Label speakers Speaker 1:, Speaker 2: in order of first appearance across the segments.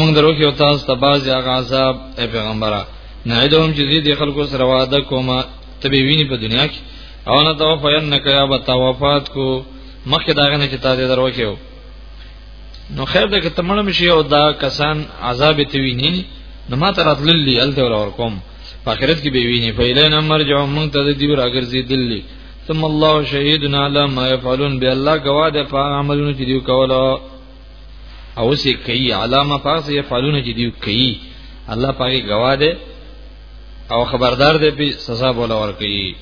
Speaker 1: موږ درو کې او تاسو ته باز هغه عذاب ای پیغمبره نعیدهم چې دې خلکو سره وعده کومه تبي ویني په دنیا کې او نه تو فینک یا بتوفات کو مخکې داغه نه چې تاسو درو کې نو خیر ده که تمړ مشي او دا کسان عذاب ته ویني نو ما تر اتللی الته ور کوم په آخرت کې به ویني په اله نمبر جو مونږ ته دی راګرځي دلی ثم الله شهید علی ما يفعلون به الله گواه ده په عملونو چې دیو کولا او سې کوي علامه پاس يفعلون چې دیو کوي الله پاکي گواه ده او خبردار ده په سزا بولا ور کوي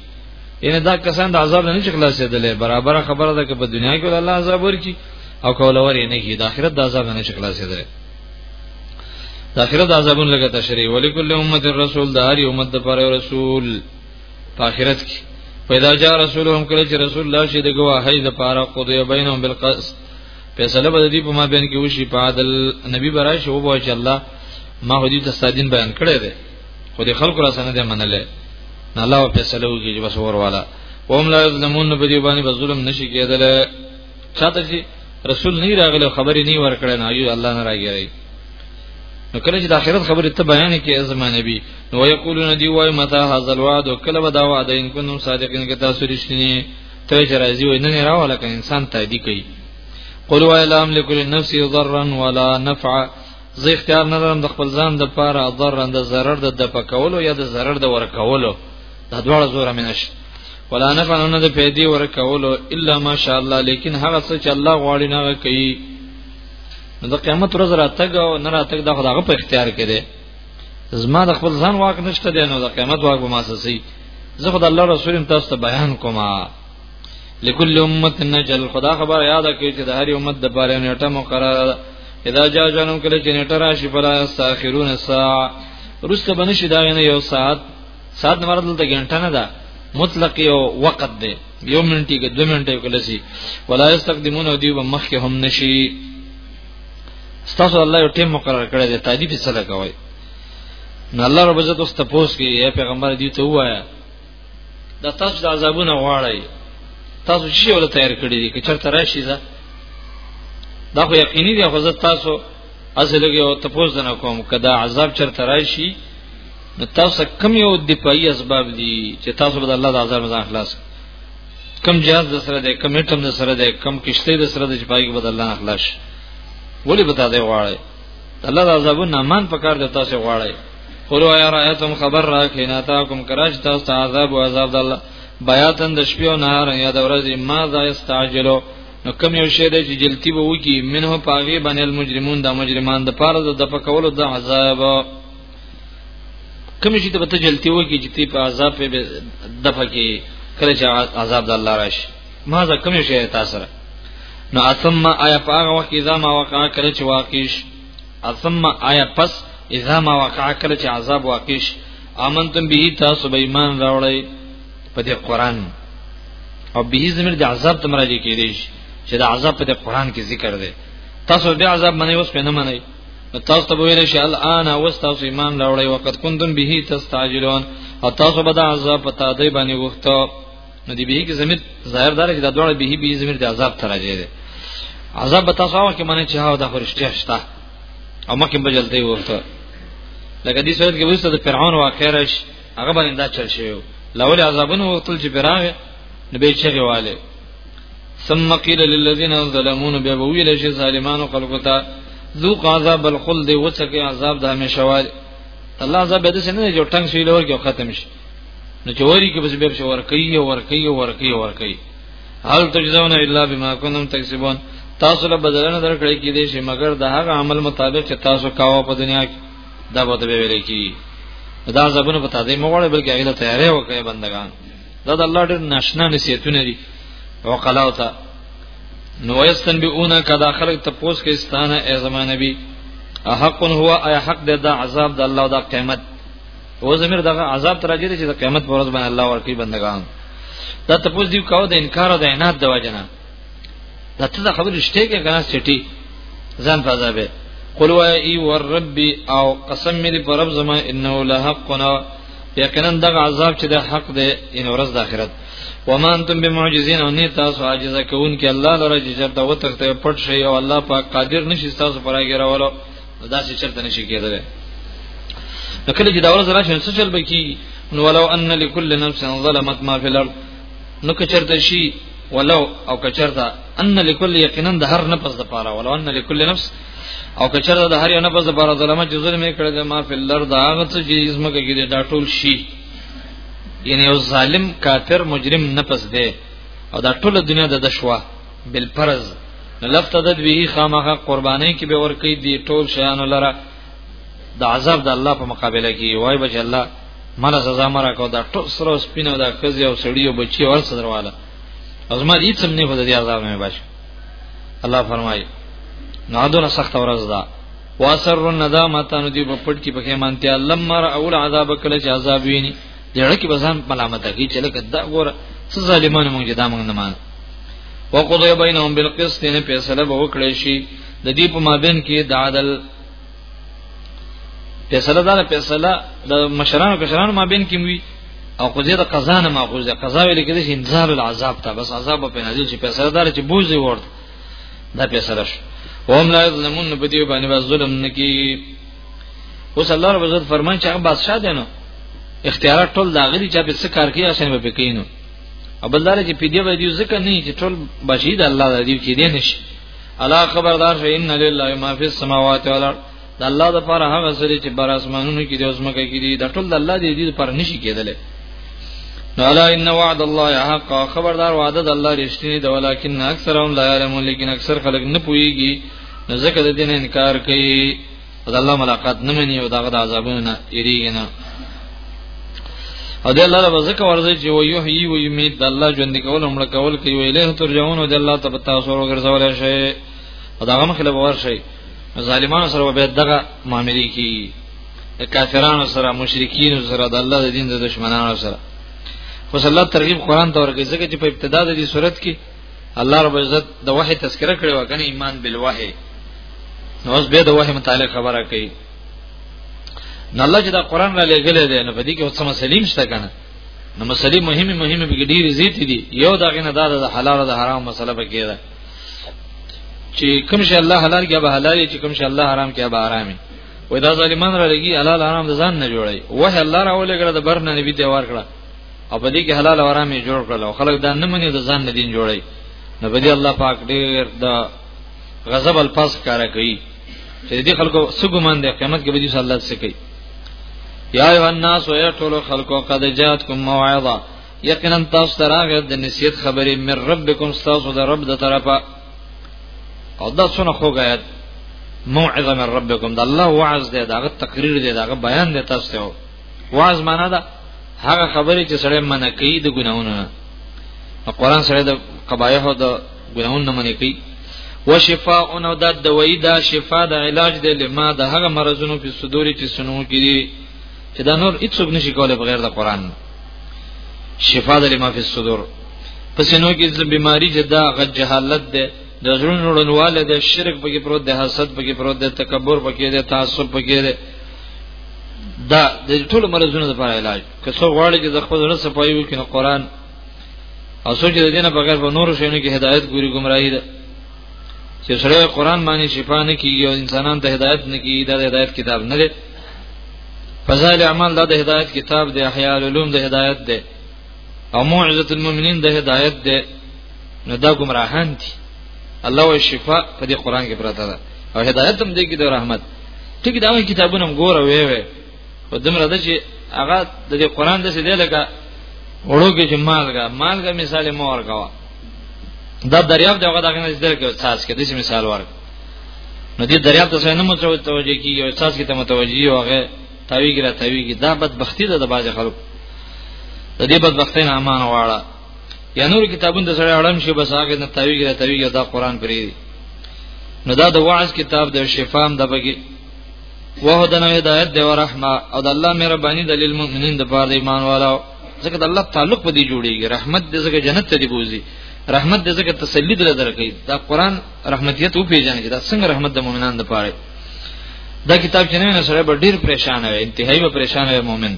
Speaker 1: ان دا کسان د عذاب نه چکلا سیدلې برابر خبره ده چې په دنیا کې الله عذاب ورکی او کولا ور نه کی د آخرت د عذاب نه چکلا سیدلې د آخرت عذابون لګه تشریح ولکل امه الرسول د هر امت لپاره رسول په آخرت کې پیدا جا رسولهم کله چې رسول الله شي د گواهی د پاره قضیه بینهم بالقسط فیصله به دې په ما بین کې وشي په عدل نبی برای شو بو چې الله ما هدي ته سادین بیان کړی دی خو دې خلکو را سره نه منلې نه الله فیصله وکړي چې بس ور والا وهم لا یظلمون په دې باندې ظلم نشي کېدلی چاته چې رسول نه راغله خبرې نه ورکړې نه یو الله نه راګیری نو کله چې د آخرت خبره ته بیان کې ازما نبی نو یقولون دی وای متا هاذ الوعد کله به دا وعده ان کنم صادقین کې تاسو رښتینی ته چې راځي وای نه راواله که انسان تایدی کوي قل وای لا املک لنفس ضرا ولا نفع زه اختیار نه لرم د خپل ځان د پاره ضرر د ضرر د دپکولو یا د ضرر د ورکولو دا دواړه زور مې نشي ولا نه فنونه د پیدي ورکولو الا ماشاء الله لیکن هغه څه چې الله غواړي نه کوي نو د قیامت ورځ راتګ او نه راتګ دا خدای په اختیار کې دی زما د خپل ځان واک نشته دی نو د قیامت واک به ما سسي زه خدای الله رسول تاسو ته بیان کوم لكل امه نجل خدا خبر یاد کړئ چې د هر امت د پاره نیټه مقرره اذا جاء جنم کله چې نیټه راشي فلا استاخرون الساعه رسته بنشي دا نه یو ساعت سات نمبر دلته ګنټه نه ده مطلق یو وخت دی یو منټي کې 2 منټه کله شي ولا یستقدمون او دی مخ کې هم نشي ستاسو الله یو ټیم مقرر کړی دی تعریف یې سره کوي نو الله رب عزت اوس تپوس کې یا پیغمبر دی ته وایا دا تاسو د عذابونه غواړی تاسو شي ول تیار کړی دی که چرته راشي دا دا خو یقیني دی خو زه تاسو اصل کې او تپوس نه کوم کدا عذاب چرته راشي نو تاسو کم یو د پای اسباب دي چې تاسو به الله د عذاب نه خلاص کم جهاز د سره ده کم هټم د سره ده کم کشته د سره ده چې پای کې به الله نه خلاص ولی به تاسو غواړي الله د عذاب نه مان پکار د تاسو غواړي قولوا یا رایتم خبر را کینا تا کوم کراش تاسو عذاب او عذاب د الله بیاتن د شپې او نهار یا د ورځې ما ذا استعجلوا نو کم یو شی دی چې جلتی به وکی منه پاغي باندې المجرمون د مجرمان د پاره د پکولو د عذاب کوم شي ته به جلتی وږي چې تی په عذاب په دفه کې کله چې عذاب د الله راشي ما ځکه کوم شي تاسو سره نو اثم آیا په هغه وخت اذا ما وقع کله چې واقعش اثم آیا پس اذا ما وقع کله چې عذاب واقعش امنتم به تاسو به ایمان راوړی په دې قران او به زمير د عذاب ته مراجعه کیږي چې د عذاب په قران کې ذکر دی تاسو به عذاب منئ اوس په نه منئ تاسو ته ویل شي الان اوس تاسو ایمان راوړی وخت کوندن به تستعجلون او تاسو به د عذاب په تادی باندې وخته نو دی به کې زمير ظاهر دار چې دا دوړ به به زمير د عذاب تر راځي دي عذاب به تاسو هغه کې معنی چې هاو د فرشتي شته او مکه به جلدی وخته لکه دې صورت کې وسته د فرعون واقع راش هغه باندې دا چل شوی لول عذابونه وختل چې براغه نبی چغه والے ثم قيل للذين ظلمون به ویل شي ظالمانو خلقو ته ذوق عذاب الخلد وڅکه عذاب د همیشوال الله عذاب به څه نه جوړ ټنګ شي لور کې ختم شي نو چوري کې بس به شو ور کوي ور کوي ور کوي ور کوي هل تجزون الا بما كنتم تكسبون تاسو له بدلنه درکړې کې دي چې مگر د هغه عمل مطابق چې تاسو کاوه په دنیا کې دا به ویل کی دا زبونه پتا دې مغول بلکې هغه ته تیارې وکړي بندگان دا د الله ډېر ناشنا نصیحتونه دي او قلاو ته نو یستن بیونه کدا خلق ته پوس کې استانه ای زمانه بي حق هو ای حق د دا عذاب د الله او د قیامت او زمير دغه عذاب تر اجر چې د قیامت پر ورځ باندې الله ورکی بندگان دا تاسو دی کو د انکار او د عنایت د وجنه دا ته خبرې شته کې کنه سټي ځان په عذاب قل و ای ور ربي او قسم مې پر رب زما انه لحقنا یقینا دغه عذاب چې د حق دی ان ورځ د آخرت وما انتم بمعجزين ان تاسو عاجز کون کې الله لره چې چرته وتخته پټ شي او الله پاک قادر نشي تاسو پرایګه راولو دا چې چرته نشي کېدل نو کله چې دا ورځ راشي څه چل بکی نو ولو ان لكل نفس ظلمت ما في الارض نو کچرته شي ولو او کچرته ان لكل یقینا د هر نفس د پاره ولو ان لكل نفس او کچرته د هر یو نفس د پاره ظلمه چې ظلم کړی د ما په لر دا هغه څه چې اسمه کې دا ټول شي یعنی یو ظالم کافر مجرم نفس دی او دا ټول دنیا د دشوا بل فرض لفت د به خامخه قرباني کې به ور کوي دی ټول شیان لره د عذاب د الله په مقابله کې وای بچ الله مله سزا مرا کو دا ټول سره سپینه دا کزي او سړی او بچي ور سره واله او زما هیڅ هم نه خو د عذاب نه بچ الله فرمایي نادونه سخت ورځ ده واسر الندامه تنو دی په پټ کې پکې مانته لمر اول عذاب کله چې عذاب ویني دړه کې بزان ملامت کی چې لکه دا ګوره څه ظالمانه مونږ دا مونږ نه مان وقضي بينهم بالقسط نه فیصله به وکړي شي د دې په مابین کې د عدل فیصله دا فیصله د مشرانو کشرانو ما بین کې وی او خو دې د قضا نه ماخوذ ده قضا ویل کېږي چې انزال العذاب ته بس عذاب په نازل چې فیصله دار چې بوزي ورته دا فیصله شو وهم لا یظلمون په دې باندې با ظلم نکي اوس الله رب عزت فرمان چې هغه بادشاہ دی نو اختیارات ټول داغلي چې په څه کار کوي اسنه به پکینو او بلدار چې پیډیا به دې ځکه نه چې ټول بشید الله دې چې دې نشي الا خبردار شئ ان لله ما فی السماوات والارض د الله د پر هغه سری چې بر اسمانونو کې د اوسمکه کې دي د ټول د الله دی دې پر نشي کېدل الا ان وعد الله حق خبردار وعده د الله رښتینی دی ولیکن اکثرهم لا علمون لیکن اکثر خلک نه پوهیږي ځکه د دین انکار کوي او د الله ملاقات نه مني او دغه د عذابونو نه یریږي نه او د الله رب زکه ورځي چې و یحیی و یمیت د الله ژوند کول او مړ کول کوي وی له ترجمون او د الله ته تاسو ورګرځول شي او دغه مخله باور شي ظالمانو سره به دغه معاملې کی کافرانو سره مشرکین سره د الله د دین د دشمنانو سره خو صلی الله ترغیب قران ته ورګي ځکه چې په ابتدا د دې صورت کې الله رب عزت د وحي تذکرہ کړی وکنه ایمان بالوحي نو اوس به د وحي متعلق خبره کوي نو الله چې دا قران را لګلې دی نو په دې کې اوس مسلیم شته کنه نو مسلې مهمه مهمه به ډېر زیات دي یو دا غنه دا د حلال او د حرام مسله به کېده چې کوم شي الله حلال کې به حلال چې کوم شي الله حرام کې به حرامي وې دا ظالمان را لګي حلال حرام د ځان نه جوړي وه الله راولې کړه د برنه نبی ته ور کړه او په دې کې حلال او حرام جوړ کړل او خلک دا نه مني د ځان نه دین جوړي نو په دې الله پاک ډېر د غضب الفاظ کار کوي چې دې خلکو سګومان دي قیامت کې به دې الله څه کوي یا ایو الناس یا ټول خلکو قد جاتکم موعظه یقینا تاسو تراغه د نصیحت خبرې من ربکم تاسو د رب د طرفه او دا څونه خوږه آیت موعظه من ربکم د الله وعظ دی دا غو تقریر دی دا غو بیان دی تاسو ته واز معنا ده هغه خبره چې سړی منع کوي د ګناونو نه قرآن سره د قبایح او د ګناونو نه منع کوي وشفاء او د دوی دا شفاء د علاج د لما د هغه مرزونو په صدور چې سنو کړي چې دا نور هیڅ څوک نشي کولای بغیر د قران شفاء د لما په صدور په سنو کې د بیماری چې دا غ جهالت ده د زړونو ورنواله د شرک پکې پروت ده حسد پکې پروت ده تکبر پکې ده تعصب پکې ده دا د ټول مرزونو لپاره علاج که څو غواړي چې د خپل رس صفایي وکړي نو قران او سوچ د دینه بغیر په نور شینو کې هدایت ګوري گمراهی ده چې سره قران باندې شفا نه کیږي او انسانان ته هدایت نه کیږي دا د هدایت کتاب نه دی فضائل اعمال دا د هدایت کتاب دی احیاء العلوم د هدایت دی او موعظه المؤمنین د هدایت ده نو دا گمراهان دي الله او شفا په دې قران کې پراته ده او هدایت هم دې کې د رحمت ټیک دا وایي کتابونه هم ګوره وې وې په دمر ده چې هغه د دې قران د څه دی لکه وړو کې چې مالګه مالګه مثال مور کاوه دا دریاب دی هغه دغه نه ذکر کې تاسو کې د مثال ورک نو دې دریاب ته څنګه متوجه کیږي او تاسو کې ته متوجه یو هغه تاویږي را تاویږي دا بدبختی ده د باز خلک د دې بدبختی نه امان واړه یا نور کتابونه د سره اړم شي بس هغه نه تاویږي را تاویږي دا قران پرې نو دا د وعظ کتاب د شفام د بګي وهدن هدایت دی ورحمه او د الله مهرباني د للمؤمنین د پاره ایمان والو ځکه د الله تعلق په دې جوړیږي رحمت دې ځکه جنت ته دی بوزي رحمت دې ځکه تسلی دل درکې دا قران رحمتیت او پیژنې چې دا څنګه رحمت د مؤمنانو لپاره دا کتاب چې نه سره به ډیر پریشان وي انتهایی به پریشان وي مؤمن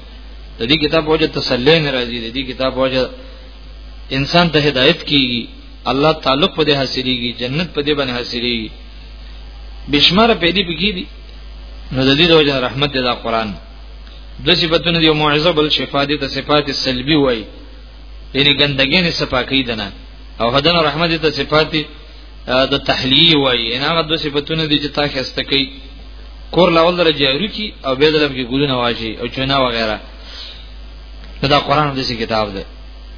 Speaker 1: د دې کتاب وجه تسلی نه راځي د دې کتاب وجه انسان ته هدایت کیږي الله تعلق په دې حاصلېږي جنت په دې باندې حاصلېږي بشمار په دې بګی دي نو د دې د وجه رحمت دی دا قران د صفاتونو دی موعظه بل شفا دي د صفات سلبي وای یعنی ګندګین صفاکی دنه او هدن رحمت ته صفات د تحلیه وای ان هغه د صفاتونه دي چې تاسو هسته کوي کور لاول درجه یوري کی او به دلته کې ګلونه واجی او چونه وغیرہ دا قران د کتاب ده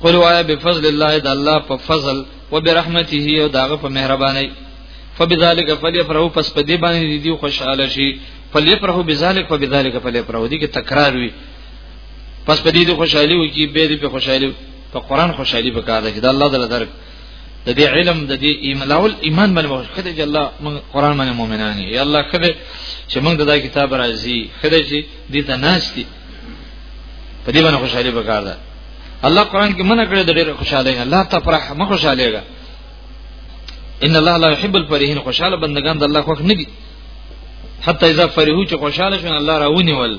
Speaker 1: قل وایا بفضل الله د الله په فضل وبرحمته او داغه په مهرباني فبذلک فلیفرحوا پس په دې باندې دي خوشاله شي فلیفرحوا بذلک فبذلک فلیفرحوا دي کې تکرار وي پس په دې دي خوشحالي وي کې به دې په خوشحالي په قران خوشحالي پکاره ده چې د الله تعالی درک د دې علم د دې ایملاول ایمان باندې مو خدای چې الله موږ قران باندې مؤمنان یې الله خدای چې موږ د دې کتاب راځي خدای چې دې ته ناشتي په دې باندې خوشاله وکړ دا الله قران کې منع کړی د ډېر خوشاله نه الله ته فرح مخ خوشالهګا ان الله لا يحب الفرحين خوشاله بندگان د الله خوښ نه دي حتی اذا فرحو چې خوشاله شون الله راونی ول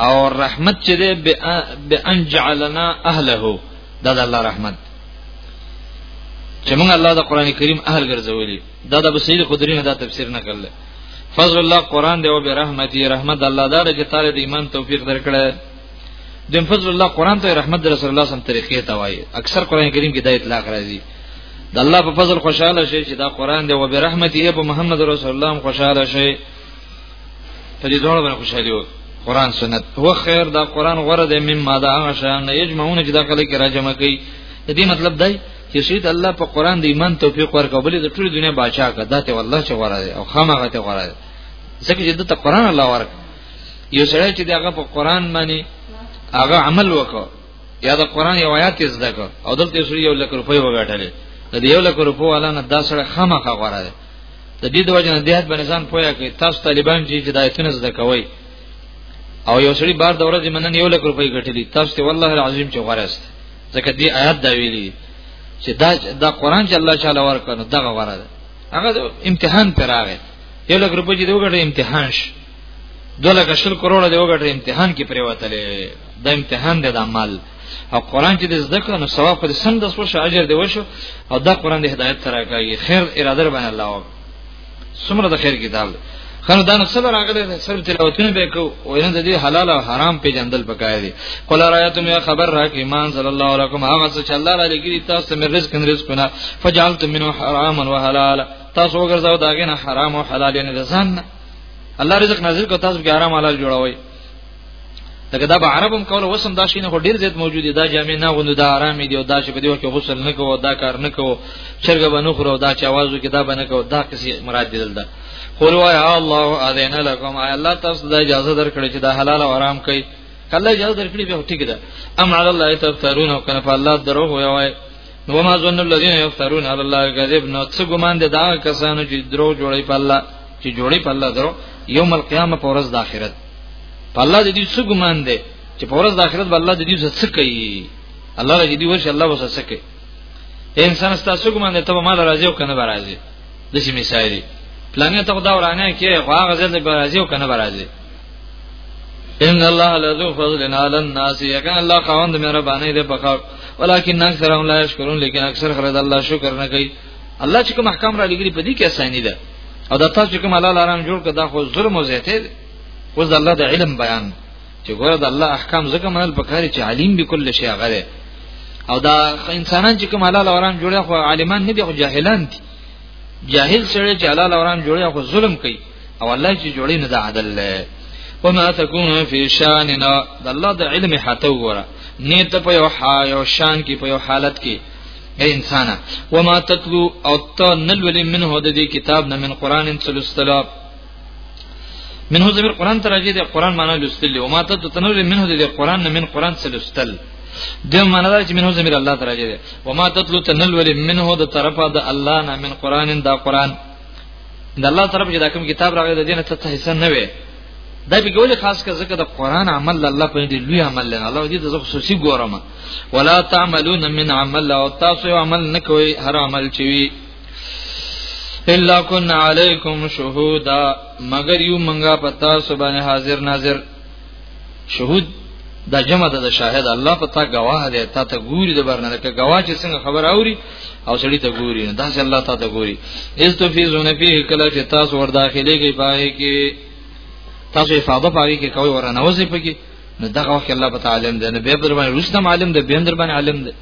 Speaker 1: او رحمت چې ده به ان جعلنا اهله دا د الله رحمت چې موږ الله د قران کریم اهل ګرځولي دا د سید خدری نه دا تفسیر نه کړل فضل الله قران دی او به رحمت دی رحمت الله دار چې تعالی د ایمان توفیق درکړي د فضل الله قران ته رحمت در رسول الله صم طریقې ته وایي اکثر قران کریم کې دا اطلاق راځي د الله په فضل خوشاله شي چې دا قران دی او به رحمت یې په محمد رسول الله خوشاله شي په دې ډول باندې خوشاله وو قران سنت هو خیر دا قران غره د مما دا هغه شان نه یجمعون چې دا کله کې راجمع کوي د دې مطلب دی چې شهید الله په قران د ایمان توفیق ورکړ بلې د ټول دنیا بادشاہ کړه دته والله چې غره دی او خامغه ته غره دی ځکه چې د قران الله ورک یو سره چې دغه په قران باندې هغه عمل وکړ یا د قران یو آیات زده کړ او دلته سوري یو لک روپۍ وګټلې د یو لک روپو والا نه دا سره خامخا غره دی د دې د وجه نه دیات باندې ځان پوهه کوي تاسو طالبان چې هدایتونه زده کوي او یو سړي بار د ورځې منن یو لک روپۍ ګټلې تاسو ته والله العظیم چې غواړئ ځکه دې آیات دا ویلي چې دا دا قران چې الله تعالی ورکړ نو دغه غره ده هغه امتحان پر راغی یو لک روپۍ دې وګټه امتحان شي دوله کشل کروڑه دې وګټه امتحان کې پریوتلې دا امتحان دی د عمل او قران چې د زده کړو نو ثواب په سم د وشو اجر دی وشو او دا قران د هدایت تر راکایي خیر اراده باندې الله او سمره د خیر کتاب خنه دا نو سره راغله سر تلاوتونه به کو او نه د دې حلال او حرام پیجندل پکای دي قل رايتم یا خبر را کی ایمان صلی الله علیکم هغه څه چې الله را لګی تاسو مې رزق نه رزق نه فجعلت منه حراما وحلال تاسو وګرځاو داګه نه حرام او حلال نه ځان الله رزق نازل کو تاسو به حرام حلال جوړوي لکه دا به عربم کول وسم دا شینه خو ډیر زیات موجود دي دا جامع نه غوندو دا آرام دي او دا چې په دې وخت غسل نه کوو دا کار نه کوو چرګ به نه خورو دا چې आवाजو کې دا به نه کوو دا کسي مراد دي دلته قول وایا الله اذن لكم اي الله تاسو د اجازه درکړي چې دا حلال او حرام کوي کله اجازه درکړي به ټیک ده ام علی الله تفترون او کنه په الله دروغ وایي نو ما ظن الذين يفترون على الله الكذب نو څه ګمان دي دا کسانو چې درو جوړي په الله چې جوړي په الله درو يوم القيامه پر ورځ د آخرت په الله دې څه ګمان دي چې پر ورځ د آخرت به الله دې څه کوي الله دې دې ورش الله وسه څه کوي انسان ستاسو ګمان دي ته ما راځي او کنه راځي د شي مثال دي پلان ته خدا ورانه کې هغه ځل به راځي او کنه راځي ان الله لذو فضل علی الناس یکن الله قوند مهربانی دې په خلق ولکن اکثر هم لا یشکرون لیکن اکثر خلک الله شکر نه کوي الله چې کوم احکام را لګري په دې کې اسانی ده او دا تاسو کوم حلال حرام جوړ کړه دا خو ظلم او زیاته ده خو الله د علم بیان چې ګوره د الله احکام زکه منل پکاري چې علیم به کل شی غره او دا انسانان چې کوم حلال حرام جوړه خو عالمان نه دي خو جاهلان دي جاهل سره چې حلال حرام جوړه خو ظلم کوي او الله چې جوړی نه د عدل له وما تكون في شان د الله د علم حته وره نیت په یو حال یو شان کې په یو حالت کې اے انسان وما تتلو او ته نلول منه د دې کتاب نه من قران سلسله منه زمير قران ترجه دي قران معنی لستل وما تتلو تنول منه د دې قران نه من قران سلسله د معنا دا چې منو زمير الله تعالی دی وما تطلو تنلول منه د طرفه د الله نه من قران دا قران د الله طرف چې دا کوم کتاب راغی د دینه ته حصہ نه وي دا به ګولې خاص کړه ځکه د قران عمل الله په دې لوی عمل نه الله دې د خصوصي ګورم ولا تعملون من عمل او تاسو عمل نه کوي هر عمل چې وي الا كنا عليكم شهودا مگر یو منګه پتا سبحانه حاضر ناظر شهود دا جمع ده د شاهد الله په تا گواه دی تا ته ګوري د برنه لکه گواه چې څنګه خبر اوري او سړی ته ګوري دا چې الله تا ته ګوري از تو فی زونه فی کله چې تاسو ور داخلي کې پای کې تاسو افاده پای کې کوي ورنه وځي پکې نو دغه وخت الله تعالی علم ده نو به در باندې رسنه معلم ده به در باندې علم ده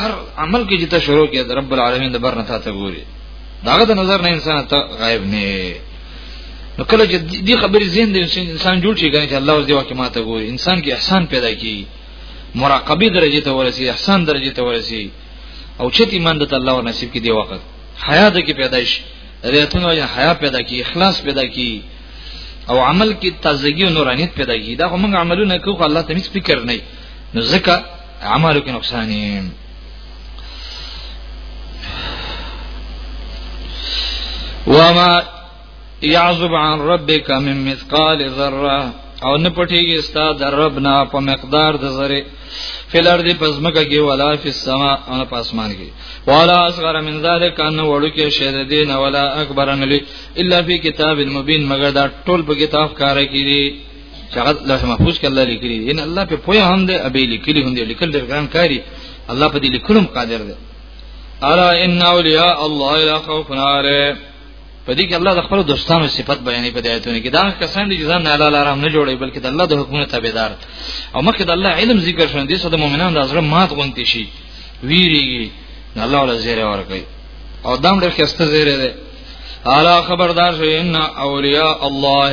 Speaker 1: هر عمل کې چې ته شروع کې د رب العالمین د برنه ته ګوري داغه د نظر نه انسان ته غایب نه نو کله چې دې خبرې زین د انسان جوړ شي کنه چې الله اوس دې واکه ماته ګوري انسان کې احسان پیدا کی مراقبه درجه ته ورسی احسان درجه ته ورسی او چې ایمان د الله ور نصیب کې دی وخت حیا د کې پیدا شي ریاتونه وجه حیا پیدا کی اخلاص پیدا کی او عمل کې تازگی او نورانیت پیدا کی دا هم عملونه کوو الله ته هیڅ فکر نه نو ځکه اعمالو کې نقصان وما يعذب عن ربك من مثقال ذره او نه پټيږي ستا د رب نه په مقدار د ذره فلر دی پزمکه کې ولا فی السما او په اسمان کې ولا اصغر من ذلک ان وړو کې شه د دین ولا اکبر ان الا فی کتاب مبین مگر دا ټول په کتاب کار کې دي چې هغه لوح محفوظ کې الله لیکلي دي ان الله په پوهه هم دی ابي لیکلي هم دی لیکل ډېر ګران کاری الله په دې لیکلم قادر دی الا ان اولیاء الله لا خوف علیهم په دې کې الله د خپل دوستانو صفت بیانې په آیتونو کې دا کسان دي چې ځان نه لاله آرام نه جوړي بلکې د الله د حکمونو تابعدار او مخکې د الله علم ذکر شون دي چې د مؤمنانو د زړه مات غونتی شي ویریږي الله ولا زیره ورکړي او دام ډېر خسته زیره ده الا خبردار شئ ان اولیاء الله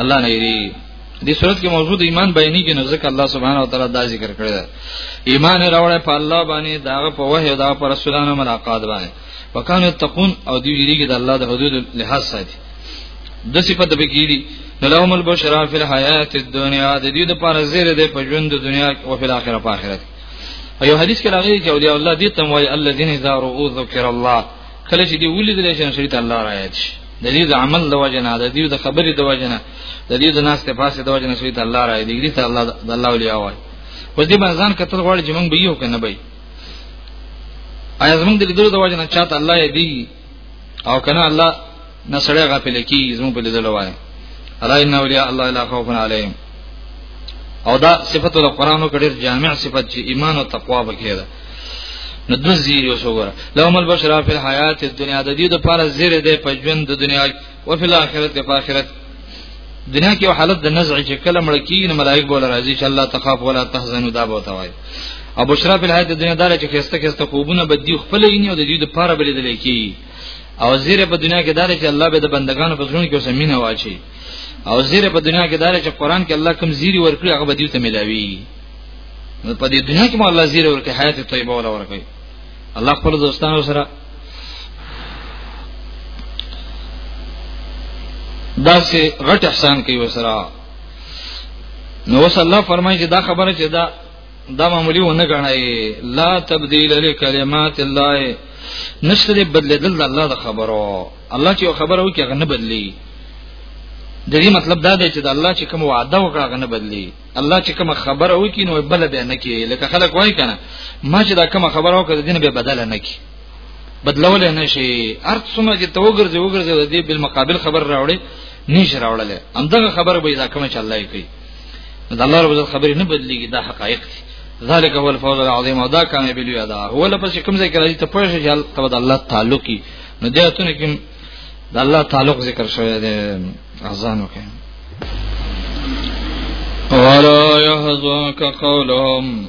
Speaker 1: الله نه یری دې صورت کې موجود ایمان بیانې کې نو ځکه الله سبحانه و تعالی دا ذکر کړی دی ایمان راوړې په الله باندې دا په وحی او دا پر رسولانو ملاقات باندې وکانو تقون او دې یریږي د الله د حدود لحاظ ساتي د صفات به کیږي لهم البشرا فی الحیات الدنیا د دې د پر زیره د په ژوند د دنیا او په آخرت په آخرت ایو حدیث کې راغلی چې اولیاء الله دې تم وای الذین اذا رؤوا ذکر الله کله چې دی ولیدل چې سړی ته الله رايات شي د دې د عمل د وجنه د دې د خبرې د وجنه د دې د ناس ته پاسه د وجنه سړی ته الله رايات دی ته الله د الله ولي اوای و دې باندې ځان کتل غواړي چې موږ به یو کنه به آیا زموږ د لیدلو د وجنه چاته الله یې دی او کنه الله نه سړی غافل کی زمو په لیدل وای الا ان اولیاء الله لا خوف علیهم او دا صفت د قران او کډیر جامع صفت چې ایمان او تقوا بکې ده نو د زیری وسوره لهم البشرا فی الحیات الدنیا د دې د پاره زیره ده په ژوند د دنیا او فی الاخرت په اخرت دنیا کې حالت د نزع چې کله مړ کیږي ملائک بول راځي چې الله تخاف ولا تحزنوا دا به توای او بشرا فی الحیات الدنیا دا چې خسته خسته خوبونه بدی خپل یې نه د دې د پاره بلې دلې کیږي او زیره په دنیا کې دار چې الله به د بندگانو په ژوند کې سمینه واچي او زیره په دنیا کې دار چې قران کې الله کوم زیری ورکړي هغه به دې ته ملاوي نو په دې دنیا کې مو الله زیره ورکړي حیات طیبه ولا ورکړي الله خپل دوستانو سره دا سه غټ احسان کوي وسره نو وس الله فرمایي چې دا خبره چې دا دا معمولی ونه غنای لا تبديل لکلمات الله نشته دې بدلیدل د الله د خبرو الله چې خبره وکړي هغه نه بدلی د دې مطلب دا دی چې د الله چې کوم وعده وکړه هغه نه بدلی الله چې کوم خبره وکړي نو بل به نه کوي لکه خلک وایي کنه ما چې دا کوم خبره وکړه د دین به بدل نه کوي بدلول نه شي ارت سمه چې توګرځي وګرځي د دې بل مقابل خبر راوړي نشي راوړل همدغه خبره به دا کوم چې الله یې کوي دا الله رب عزت خبرې نه بدليږي دا حقایق دي ذالک هو الفوز العظیم او دا کامیابی لوی ده هو لپس کوم ځای کې راځي ته پوه شې چې ته د الله تعلق کی نو دې اتونه کې د الله تعلق ذکر شوی دی اذان وکړي ولا يحزنك قولهم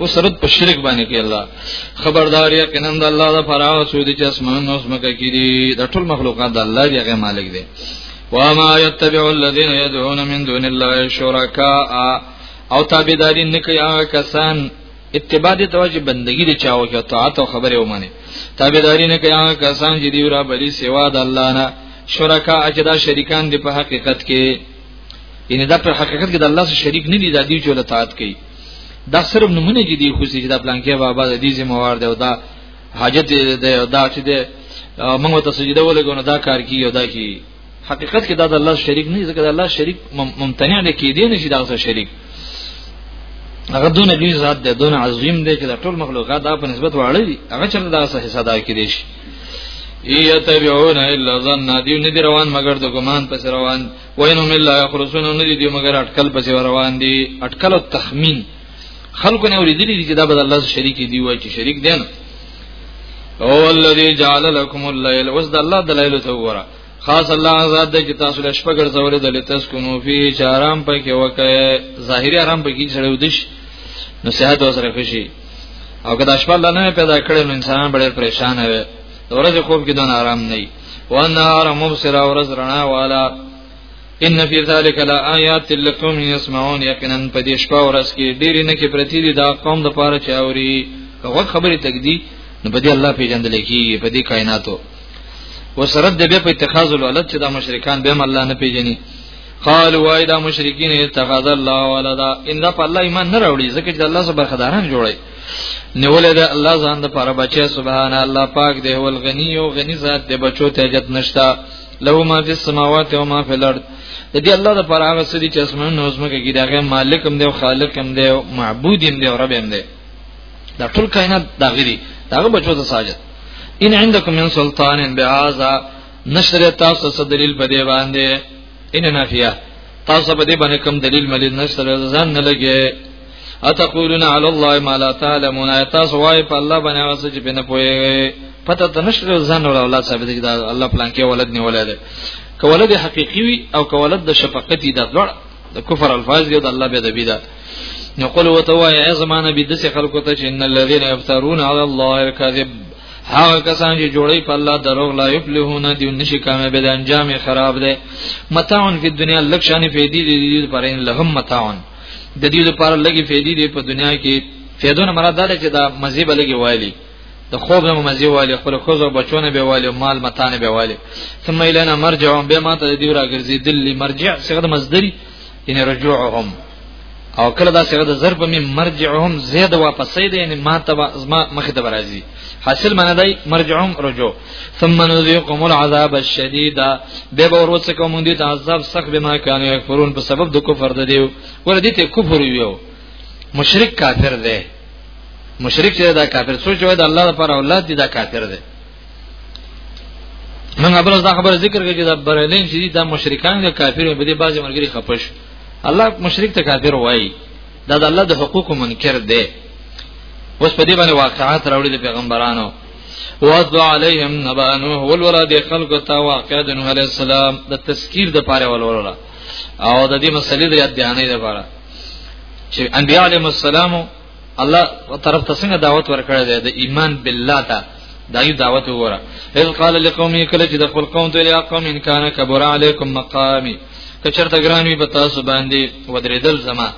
Speaker 1: او سرت په شرک باندې کې الله خبردار یا کنن د الله د فراغ سود چې اسمان او سمکه کې دي د ټول مخلوقات د الله دی هغه مالک دی وما يتبع الذين يدعون من دون الله شركاء او تابعداري نه کوي هغه کسان اتباع دي توجه بندگی دي چاو کې طاعت او خبره ومني تابعداري نه کوي هغه کسان چې دی را بلی سوا د الله نه شرکا اجدا شریکان دي په حقیقت کې ان دا په حقیقت کې د الله سره شریک نه دي د دې چې له طاعت کوي دا صرف نمونه دي دی خو چې دا پلان کې بابا د دې زموار دی او دا حاجت دی او دا چې دی موږ ته سجده ولګو نو دا کار کی او دا کی حقیقت کې دا د الله شریک نه ځکه د الله شریک ممتنع نه کیدی نه شي دا سره شریک هغه دونه لوی ذات دی دونه عظیم دی چې د ټول مخلوقات دا په نسبت واړه دي هغه چرته دا سه حصہ دا کړي شي یتبعون الا ظن دیو ندی روان مگر د ګمان پس روان وینهم الا یخرسون ندی دی مگر اٹکل پسې روان دي اٹکل او تخمین خلکو نه ورېدلی دي چې دا بد الله شریک دی وای چې شریک دی نه او الذی جعل لكم الليل وسد الله دلایل ته وره خاص الله آزاد دی چې تاسو له شپږ ورځې د لتسکونو فی چارام په کې وکه ظاهری آرام په کې چړې ودش نو صحت وسره خوشي او که د شپه الله نه پیدا کړې نو انسان ډېر پریشان وي ورځې خوب کې دون آرام نه والنهار مبصرا ورځ رڼا والا ان فی ذلک لآیات لقوم یسمعون یقینا په دې شپه ورځ کې ډیر نه کې پرتی دي دا قوم د پاره چا اوري هغه خبرې تک دي نو په دې الله پیژندل کیږي په دې کائناتو وسرد د بیا په اتخاذ الولد چې دا مشرکان به الله نه پیژني قال وای دا مشرکین اتخذ الله ولدا ان دا په الله ایمان نه راوړي ځکه چې الله سبحانه خداران جوړي نیولې ده الله ځان د پاره بچي سبحان الله پاک دی هو الغنی او غنی ذات دی بچو ته حاجت نشتا له ما فی السماوات و ما فی الارض د دې الله د پاره هغه سړي چې اسمانونو او زمکه کې دغه مالک هم دی او خالق هم دی او معبود هم دی او رب هم دی دا ټول کائنات دا غری داغه بچو ته ساجد ان عندکم من سلطان بهذا نشر تاسو څه دلیل په دی باندې ان نافیه تاسو په دې باندې کوم دلیل ملي نشته ځان نه لګي اتقولون علی الله ما لا تعلمون تاسو وای په الله باندې هغه څه چې بنه پوي پته ته نشره ځان ور اولاد ثابت دي دا الله پلان کې ولد نه ولد کولد حقيقي وي او کولد د شفقت دي دا ډول د کفر الفاظ دی د الله به دبی دا نو قل وتوای ای زمانه به د خلکو ته چې ان الذين يفترون على الله الكذب هغه کسان چې جوړي په الله دروغ لا یفلحون دی نشي کامه به د انجام خراب دی متاعن فی دنیا لکشانی فیدی دی پر ان لهم متاعن د دې لپاره لګي فیدی دی په دنیا کې فیدون مراد ده چې دا مزي بلګي وایلی د خوب نه مزي والی خپل خوځو بچونه به والی مال متانه به والی ثم الینا مرجعهم به ما ته دی راګرځي دلی مرجع څنګه د مصدری ان رجوعهم او کله دا څنګه د ضرب می مرجعهم زید واپسې دی یعنی ما ته ما مخه ته راځي حاصل معنی دی مرجعهم رجوع ثم نذيقهم العذاب الشديد به به وروڅ کوم دي عذاب سخت به ما کانو یکفرون په سبب د کفر د دیو ور دي ته کفر یو مشرک کافر دی مشرک چې دا کافر سوچ وای د الله لپاره اولاد دي دا کافر دی من قبل دا خبره ذکر کړي چې دا برلین چې دا مشرکان د کافر په دې بازي مرګري خپش الله مشرک ته کافر وایي دا د الله د حقوق منکر دی اوس په دې باندې واقعات راوړي د پیغمبرانو وضع علیهم نبا نوح ولورا د خلق ته واقع د نوح علی السلام د تذکیر د پاره ولورا او د دې مسلې د یاد بیانې د پاره چې انبیاء علیهم السلام الله طرف ته څنګه دعوت ورکړی دی د ایمان بالله ته دایو دعوت وره اذ قال لقومه کله چې د خپل قوم ته یا قوم ان کان کبر علیکم مقامی کچرته ګران وي بتا سو باندې ودریدل زما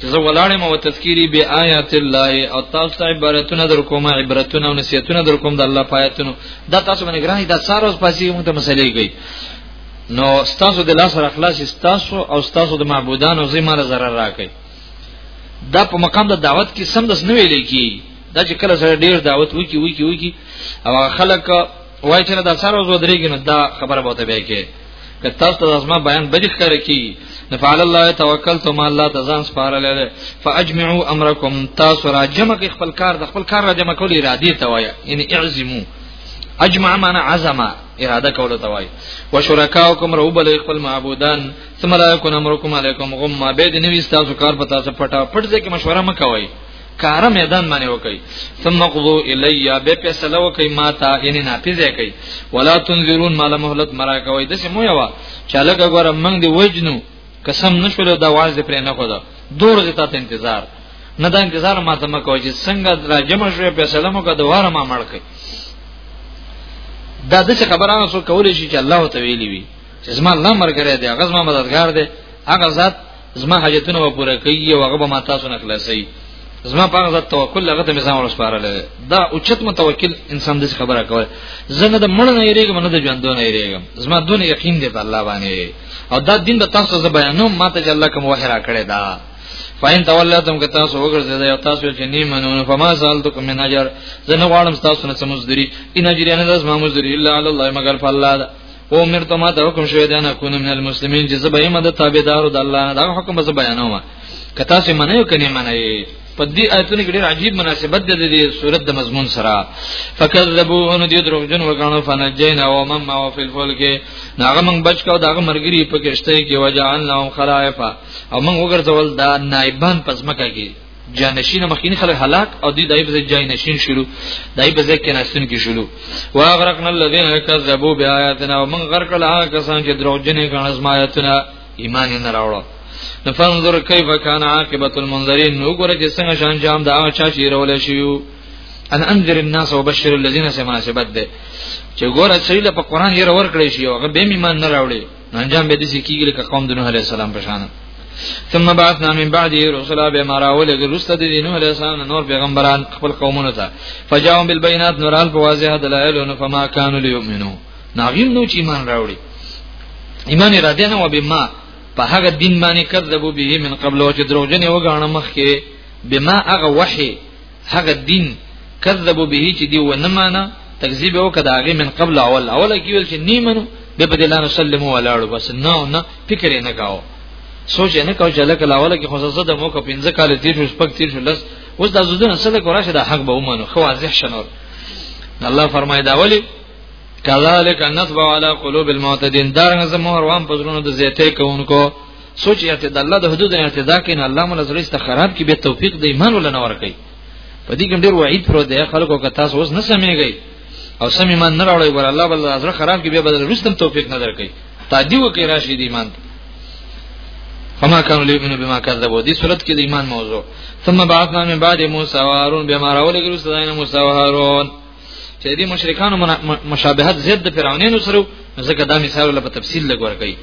Speaker 1: چې زه ولاړې مو تذکيري به آیات الله او تاسو ته عبارتونه در کوم عبرتونه او نصيحتونه در کوم د الله پایتونو دا تاسو باندې ګران دا ساروس پاسې موږ ته مسلې کوي نو ستاسو د لاس راخلاص ستاسو او ستاسو د معبودانو زماره zarar راکړي دا په مقام د دعوت کې سم دس نه ویلې کی دا چې کله سره ډیر دعوت وکی وکی وکی او خلک وای چې نه دا سره وځو درېږي نه دا خبره به ته به کې که تاسو ته زما بیان بدی ښکار کی نفعل الله توکلت ما الله تزان سپارل فاجمعوا امرکم تاسو را جمع کی خپل کار د خپل کار را جمع کول اراده ته وای یعنی اعزمو اجمع معنا عزم اراده کول ته وای وشرکاکم ربل خپل معبودان ثم لا یکن امرکم علیکم غمه به دې نوې تاسو کار پتا څه پټه پټ ځکه مشوره مکوئ کار میدان باندې وکي ثم قضو الیا به فیصله وکي ما تا یعنی نافذه کوي ولا تنذرون مال مهلت مرا کوي د سمو یوا چالک غره موږ دی وجنو قسم نشول دا واز پر نه خو دا دور زتا ته انتظار نه دا انتظار ما ته مکو چې څنګه را جمع شوې فیصله مو کا دواره ما مړ کړي دا د خبرانو سو کولې شي چې الله تعالی وی چې زما الله مرګره دی هغه زما مددگار دی هغه ذات زما حاجتونه به پوره کوي او هغه به ما تاسو نه خلاصي زما په هغه توکل هغه ته مې ځان ورسپارل دا اوچت متوکل انسان دې خبره کوي زه نه د مړ نه یریږم نه د ژوند نه یریږم زما دون یقین دی په الله باندې او دا دین به تاسو زه بیانوم ما ته چې الله کوم وحی را کړی دا فاین تولاتم که تاسو وګرځیدای او تاسو چې نیم منونه فما سالتکم من اجر زه نه غواړم تاسو نه سمزدری ان اجر نه لازم مزدری الا علی الله مگر فالله او امر ته ما ته حکم شوی دی نه کونه من المسلمین چې زبې مده تابعدار د الله نه دا حکم به بیانوم کتا سي منه یو کني منه په دې آیتونو کې ډېر عجیب مناسبت ده د دې صورت د مضمون سره فکذبوا ان دې دروغجن وګڼو فنجینا او مم او فی الفلک ناغه موږ بچ کو داغه مرګری په کشته کې وجعلناهم خلائف او موږ وګرځول دا نائبان پزمکه کې جانشین مخکینی خلک هلاک او دی دای په جای نشین شلو دای په ځکه نستون کې شلو واغرقنا الذين كذبوا بآياتنا ومن غرق لها کسان چې دروغجنې کڼه زما آیاتنا ایمان نه راوړو نفنظر کیف کان عاقبت المنذرین نو ګره چې څنګه شان جام دا چا چې رول شي ان انذر الناس وبشر الذين سمناسبت ده چې ګوره چې له په قران یې ور کړی شي هغه به ایمان نه راوړي انجام به دې کیږي لکه قوم د نوح علی السلام په شان ثم بعثنا من بعده رسلا بما راول رسل د نوح علی السلام نور پیغمبران خپل قومونو ته فجاءوا بالبينات نورال بواضح دلائل فما كانوا ليؤمنوا ناغیم نو چې ایمان راوړي ایمان را دي نه و به ما په هغه دین باندې کذبوا به من قبل او چې دروغجن یو غاڼه مخ کې بما هغه وحي هغه دین کذبوا به چې دی ونه مانه تکذیب وکړه هغه من قبل اول اول کیول چې نیمنو به په دلانو سلمو ولاړو بس نه نه فکر نه کاو سوچ نه کاو چې لکه لاول کې خصوصا د موکو 15 کال تیر شو شپږ تیر شو لس اوس د زودن اصل کو راشه د حق به ومنو خو واضح شنور الله فرمایي دا ولی کذالک نطبع علی قلوب المعتدین دا رنګ زموږ روان پزرونو د زیته کوونکو سوچ اعتدال الله د حدود نه اعتدا کین الله مل زړه است خراب کی به توفیق د ایمان ول نه ورکي په دې کې ډیر وعید پرو دی خلکو که تاسو اوس نه سمېږئ او سم ایمان نه راوړی ور الله بل زړه خراب کی به بدل رستم توفیق نه درکې تعدی وکي راشي د ایمان ته فما كانوا ليؤمنوا بما كذبوا دي صورت کې د ایمان موضوع ثم بعثنا من بعد موسى وهارون بما راولګل سداینه موسی وهارون چې دې مشرکانو مشابهت زید د فرعونانو سره ځکه دا مثال له تفصیل لګور کوي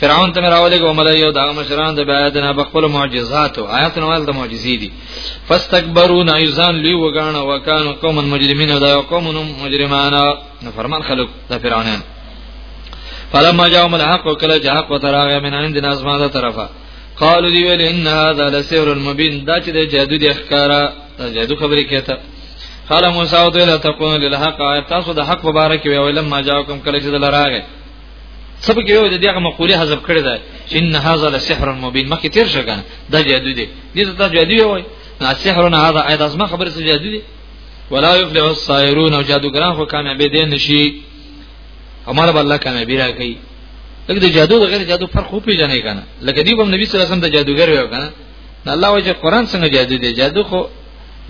Speaker 1: فرعون ته راولې کوم له یو دا مشران د بیاتنا بخپل معجزات او آیات نوال د معجزې دي فاستكبرون ایزان لوی وګاڼه وکانو قوم مجرمین دا قوم مجرمان نه فرمان خلق د فرعونانو فلما جاءهم الحق وكلا جاء حق وتراغ من عند ناس ما طرفه قالوا دی ویل ان هذا لسحر مبين دا چې د جادو د ښکارا جادو خبرې کېته قال موسی او ته تقون للحق تاسو د حق مبارک وی ویل ما جاءکم کله چې دلراغه سبق یو د دغه مقوله حذف کړی دا چې ان هاذا لسحر مبین مکه تیر شګه دا جادو دی دې ته جادو وی نو سحر نه هاذا اې داسما خبره سره جادو دی ولا یفلح الصائرون او جادوګران خو کامیاب دي نشي امر بالله کامیابی را کوي لکه د جادو د غیر جادو فرق خو پیژنې کنه لکه دی هم نبی صلی الله علیه وسلم د جادوګر یو کنه الله وجه قران څنګه جادو دی جادو خو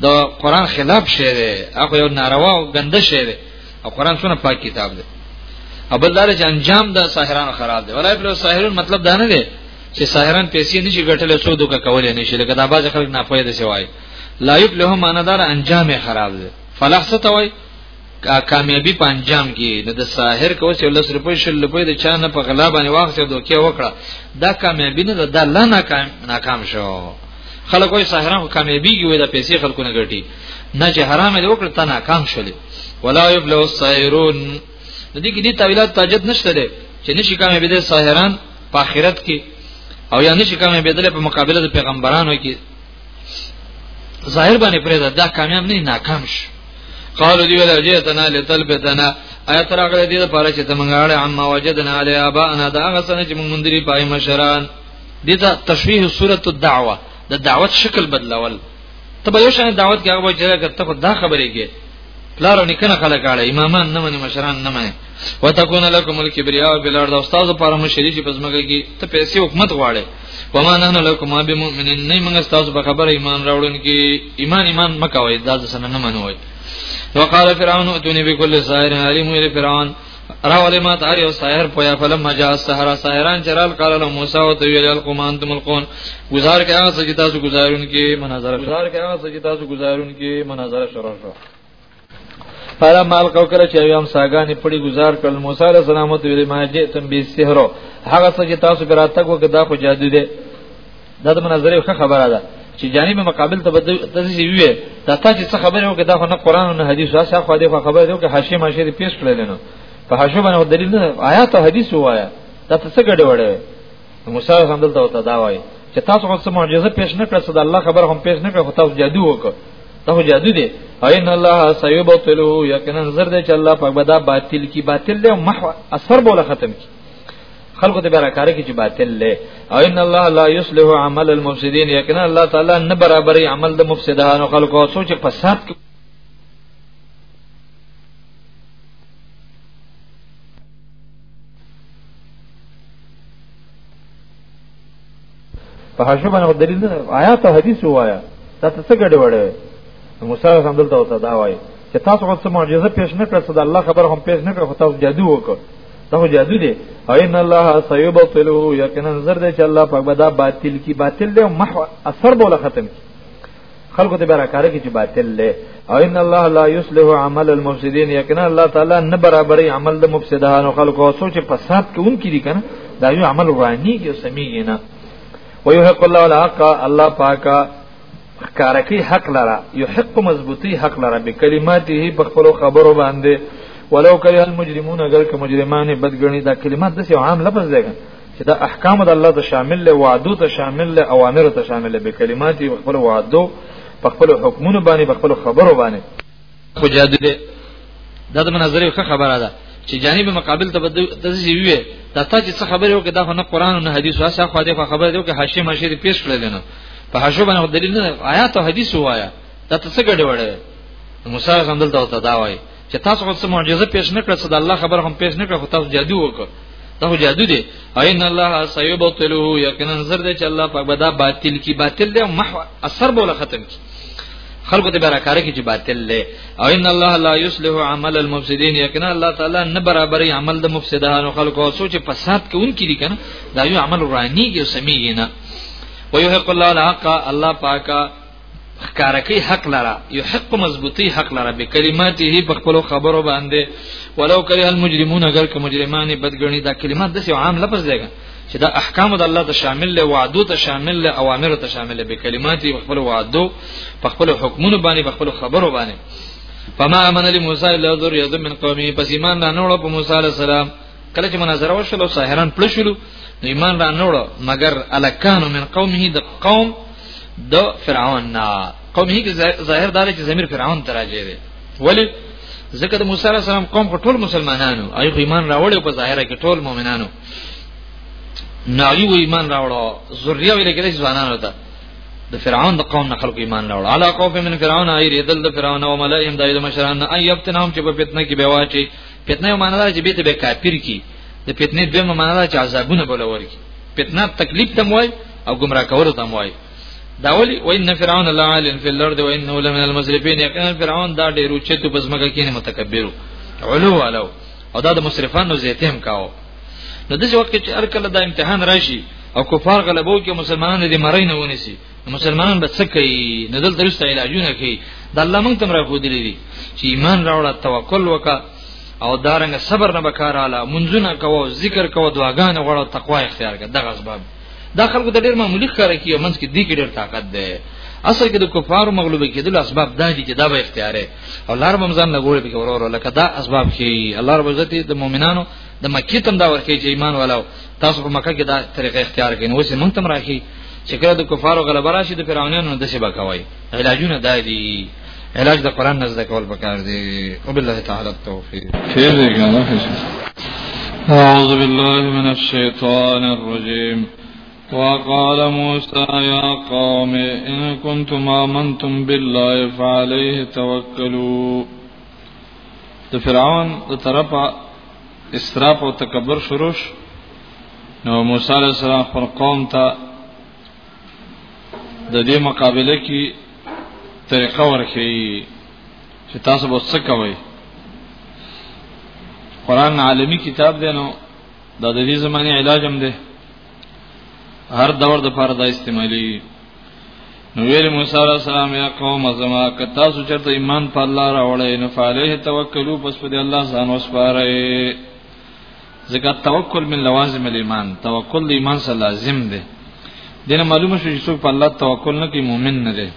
Speaker 1: د قران خلاف شی دی هغه یو ناروا او ګنده شی دی او قران څونه پاک کتاب دی او بل دار چې انجام د ساحرانو خراب دی ولای پر ساحرون مطلب دا نه دی چې ساحران پیسې نشي ګټلې سو دوکه کولې نشي لکه دا باز خلک نه پوهې دي سوای لا یب له معنا دار انجام خراب دی فلاح څه توای کامیابی په انجام کې د د ساحر کو چې لس روپۍ شل روپۍ د چا نه په غلا باندې واخته دوکې وکړه دا کامیابی نه ده دا لا ناکام ناکام شو خلک وایي ساحران خو کامیابی کې وي دا پیسې خلکو نه ګټي نه چې حرام دې وکړ ته ناکام شولې ولا یبلو الساحرون د دې کې دې تعویلات تاجت نشته ده چې نشي کامیابی د ساحران په آخرت کې او یا نشي کامیابی د په مقابله د پیغمبرانو کې ظاهر باندې پرې دا, دا کامیاب نه ناکام شي قالو دی ولا جئتنا لتلبتنا ایت راغله دې لپاره چې تمنګاړه عما وجدنا علی ابانا دا هغه سره چې موږ مندري پای مشران دې ته تشویح صورت الدعوه د دعوت شکل بدلول ته به یو شان دعوت کې هغه وجره کړه ته دا خبرې کې پلار نکنه خلک اړه امامان نه مني مشران نه مني وتكون لكم الكبرياء في الارض استاد پر مشری چې پزماګه کې ته پیسې حکومت غواړي وما نحن لكم بمؤمنين نه موږ استاد په خبره ایمان راوړون کې ایمان ایمان مکوي دا څه نه منوي وقال فرعون اتوني بكل ساحر عليم ویل فرعون راولې ما تاری او ساحر پویا فلم مجا سحرا ساحران چرال قال له موسی او ته ویل القمان تم القون گزار کې هغه چې تاسو گزارون کې مناظره گزار کې هغه چې تاسو گزارون کې مناظره شروع شو فلا مال کو کله چې یو هم ساګانی پړي گزار کړل موسی علیہ السلام ته ویل ما جئتم به سحر هغه چې تاسو براتګ وکړه دا خو جادو دی دا د مناظره یو خبره ده چې جانب مقابل ته بده تزي وي دا تا چې څه خبره وکړه دا خو نه قران او نه حدیث واسه خو دې خبره دی چې حاشیه ماشه دې پیش کړل نو په حاشیه باندې دلیل نه آیات او حدیث وایا دا څه ګډه وړه موسی هم دلته وته دا وایي چې تاسو خو څه معجزه پیش نه کړه صدا الله خبر هم پیش نه کړه خو تاسو جادو وکړه دا خو جادو دی عین الله سیبطلو یقینا زر دی چې الله پاک به دا باطل کی باطل له محو اثر بوله ختم کی خلق ته برا کار کی چې باطل له او ان الله لا يصلح عمل المفسدين یقینا الله تعالی نه برابرې عمل د مفسدانو خلقو سوچ فساد کی په حاشیه باندې دلیل نه آیات او حدیث وایا دا ته څه ګډه وړه موسی هم دلته وته دا وای چې تاسو غوښته معجزه پیش نه کړ صد الله خبر هم پیش نه کړ خو تاسو جادو وکړ دا خو جادو دی او ان الله سيبطلو یقینا زر دی چې الله پاک به دا باطل کی باطل دی محو اثر بوله ختم کی خلکو ته براکاره کې چې باطل له او ان الله لا يصلح عمل المفسدين یقینا الله تعالی نه برابرې عمل د مفسدانو خلکو سوچ فساد کوونکې دي کنه دا یو عمل وانی کې سميږي نه ويحق الله الحق الله پاکا کارکی حق لرا يحق مضبوطی حق لرا بکلماته په خپل خبرو باندې ولو کړي المجرمون اگر که مجرمان بدګنی دا کلمات د عام لفظ دی چې دا احکام د الله ته شامل له وعدو ته شامل له اوامر ته شامل له کلمات په خپل وعدو په خپل حکمونو باندې په خپل خبرو باندې خو جادو دې دا د مناظرې ښه خبره ده چې جانب مقابل ته تزي وي دا ته چې څه خبره وکړه دا خو نه قران او نه حدیث واسه خو دې خبره دی چې حاشیه ماشیه پیش کړل نه په حاشیه باندې دلیل نه آیات او حدیث وایا دا ته څه ګډوډه موسی غندل ته دا وایي چې تاسو خو څه معجزه پیش نکړه چې د الله خبره هم پیش نکړه خو تاسو جادو وکړ دا خو جادو دی اين الله سيبطله یقینا زر دی چې الله پاک به دا باطل کی باطل دی محو اثر بوله ختم کی خلکو ته برکاره کی چې باطل دی او ان الله لا يصلح عمل المفسدين یقینا الله تعالی نه برابرې عمل د مفسدانو خلکو سوچ فساد کوونکې دي کنه دا یو عمل رانیږي او سميږي نه ويحق الله الحق الله پاکه خکارکی حق لرا یحق مضبوطی حق لرا به کلماته په خپل خبرو باندې ولو کړي المجرمون اگر که مجرمان بدګنی دا کلمات د عام لفظ دی چې دا احکام د الله ته شامل له وعدو ته شامل له اوامر ته شامل له کلمات په خپل وعدو په خپل حکمونو باندې په خپل خبرو باندې فما امن لموسی الا ذریه من قومه پس ایمان نه نوړو په موسی علی السلام کله چې مناظره وشول او ساحران پړ شول نو ایمان را نوړ مگر الکان من قومه د قوم د فرعون نا قومه کې ظاهر دار چې زمير فرعون تراجه دی ولی ځکه د موسی عليه السلام قوم په ټول مسلمانانو ایو ایمان راوړ په ظاهره کې ټول مؤمنانو ناوی و ایمان راوړو ذریه ویل کېږي ځوانانو ته د فرعون د قوم نه خلکو ایمان راوړ علا قوم من فرعون ایری دل د فرعون او ملائم دایله مشران ایبتنهم چې په فتنه کې به واچي فتنه معنی دا چې بیت به کافر کی د فتنه دویمه معنی دا چې عذابونه بولور کی فتنه تکلیف تم وای او گمراه کول تم وای دا ولی و ان فرعون لا عالم فی الارض و انه لمن المسرفین یقینا فرعون دا ډیر اوچت په زمګه کې نه متکبر علو علو او دا د مسرفانو زیتهم کاو نو دغه وخت چې ارکل دا امتحان راشي او کفار غلبو کې مسلمانان دې مړی نه ونیسي مسلمانان به څه کوي نزل درسته علاجونه کوي د الله مونږ تم را خو دي دي چې ایمان راوړه توکل وکا او دارنګ صبر نه بکاراله منځونه کوو ذکر کوو دعاګانې غواړو تقوا اختیار کړه دغه اسباب دا خلکو د ډیر معمولی ښکار کیږي منځ کې دی کې ډیر طاقت ده اصل کې د کفارو مغلوب کېدل اسباب دا دي چې دا به اختیار او لار رمضان نه ګوري به ورور لکه دا اسباب کې الله رب عزت د مؤمنانو د مکی تم دا ورکه چې ایمان والو تاسو په مکه کې دا طریقه اختیار کین اوس مونږ تم راکی چې کله د کفارو غلبه راشي د فرعونانو د شبا کوي علاجونه دا دي علاج د قران نزد کول پکار دي او بالله تعالی التوفیق خیر دی ګانه
Speaker 2: أعوذ بالله من الشيطان الرجيم وقال موسى يا قوم إن كنتم آمنتم بالله فعليه توكلوا د فرعون د طرفه اسراف او تکبر شروع نو موسی علیہ السلام پر قوم ته د دې مقابله کې طریقه ورکړي چې تاسو به څه کوئ قران عالمی کتاب دی نو دا د دې زمانه علاج هم دی هر دور د پاره دا استعمالي نو ویل موسی علیہ السلام یا قوم زما که تاسو چرته ایمان په الله راوړی نو فعلیه توکلوا پس په الله ځان وسپاره ځکه توکل من لوازم الايمان توکل د ایمان سره لازم دی دنه معلومه شو چې څوک په الله توکل نه کوي مؤمن نه دی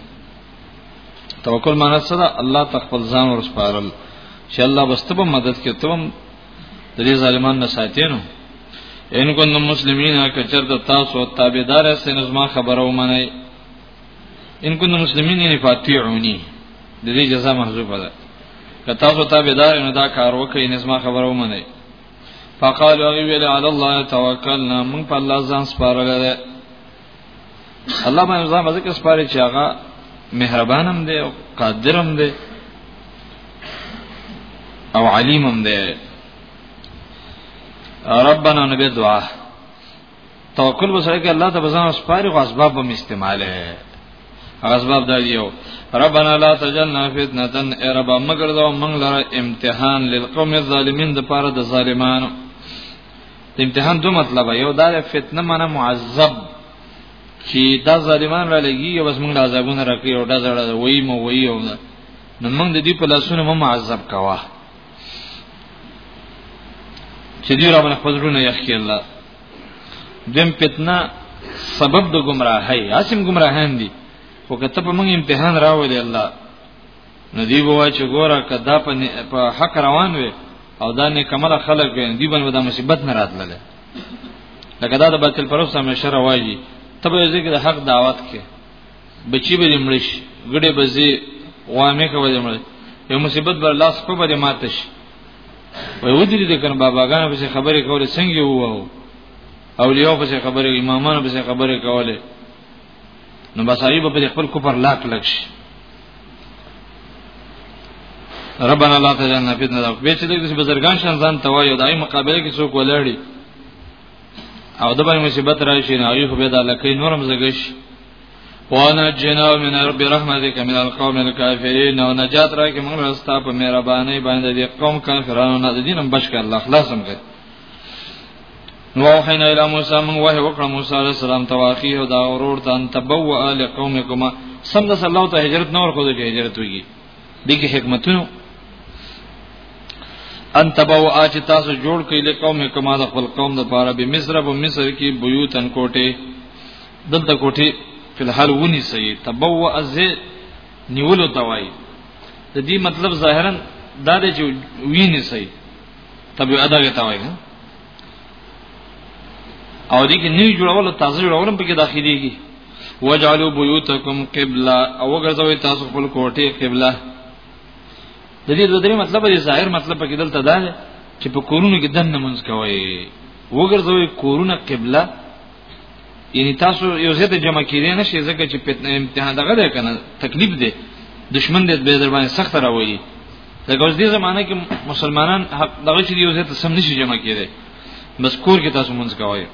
Speaker 2: توکل معنی څه ده الله تخپل ځان ورسپارل چې الله بستبه مدد کوي ته د دې ظالمانو ساتینو ان کنتم مسلمین کچر د تاسو تابعدار یاست نو زما خبره ومنئ ان کنتم مسلمین یعنی فاتیعونی د دې جزاء محذوفه ده که تاسو تابعدار نه دا کار وکړئ نو زما خبره ومنئ فقالوا ویل علی الله توکلنا من په الله ځان سپارل ده الله باندې ځان ځکه سپاري چې هغه مهربانم دی او قادرم دی او علیمم دی ربنا نبی دعا توکل وسره کې الله ته بزان سپاري خو اسباب به استعماله اسباب دا یو ربنا لا تجلنا فتنه ای رب مگر دا موږ لره امتحان للقوم الظالمین د پاره د ظالمانو امتحان دو مطلب یو دا فتنه معنی معذب چې دا ظالمان را لګي او بس موږ عذابونه راکړي او دا زړه وایي مو وایي او نو موږ د دې په لاسونو مو معذب کوا چې دی را باندې خپل ورونه یخ کې الله دیم فتنه سبب د گمراهی اسیم گمراهان دي او کته په موږ امتحان راوړي الله ندی بوا چې ګوره کدا په حق روان وي او دا نه کمل خلق وي دی باندې دا مصیبت نه راتلله لکه دا د باطل پروسه مې شر واجی تبه ذکر حق دعوت کې بچی به مړش ګډه بزي وامه کوي مړ یو مصیبت بر لاس په بده ماتش وای ودی دې کنه باباګان به خبرې کولې څنګه وو اولیاء به خبرې امامانو به خبرې کولې نو بسایب په خپل کوپر لاک لکش ربنا لا تجعلنا فتنه به چې دغه بزرګان شان ځان توایو دای مقابله کې څوک ولاړی او د باندې مصیبت راشي نه یو به د لکې نورم زګش وانا جنا من رب رحمتک من القوم الكافرین او نجات راکې موږ راستا په مهرباني باندې د قوم کافرانو نه دینم بشک الله خلاصم کړ نو وحینا الی موسی من وحی وکړه موسی علیہ السلام تواخی او دا اورور ته ان تبوا لقومکما سم د الله ته هجرت نور خو د هجرت ویږي دغه حکمتونو ان تبو اچ تاسو جوړ کړئ له قوم کما د خپل قوم د پاره به مصر په مصر کې بيوتن کوټه دلته کوټه فلحال ونی سي تبو از نیولو توای د دې مطلب ظاهرا دا دی چې ویني سي تبو ادا کې توای او دې کې نیو جوړول تازه جوړول په کې داخليږي وجعلوا بيوتكم قبلة او ګرځوي تاسو خپل کوټه قبله د دې د درې مطلب دی ظاهر مطلب پکې دلته دا دی چې په کورونو کې دنه منځ کوي وګرځوي کورونه قبله یعنی تاسو یو ځای ته جمع کیدی نه شي ځکه چې فتنه امتحان دغه ده کنه تکلیف دی دشمن دې به در باندې سخت راوړي دا اوس دې زمانه کې مسلمانان دغه چې یو ځای ته سم نشي جمع کیدی بس کور کې تاسو منځ کوي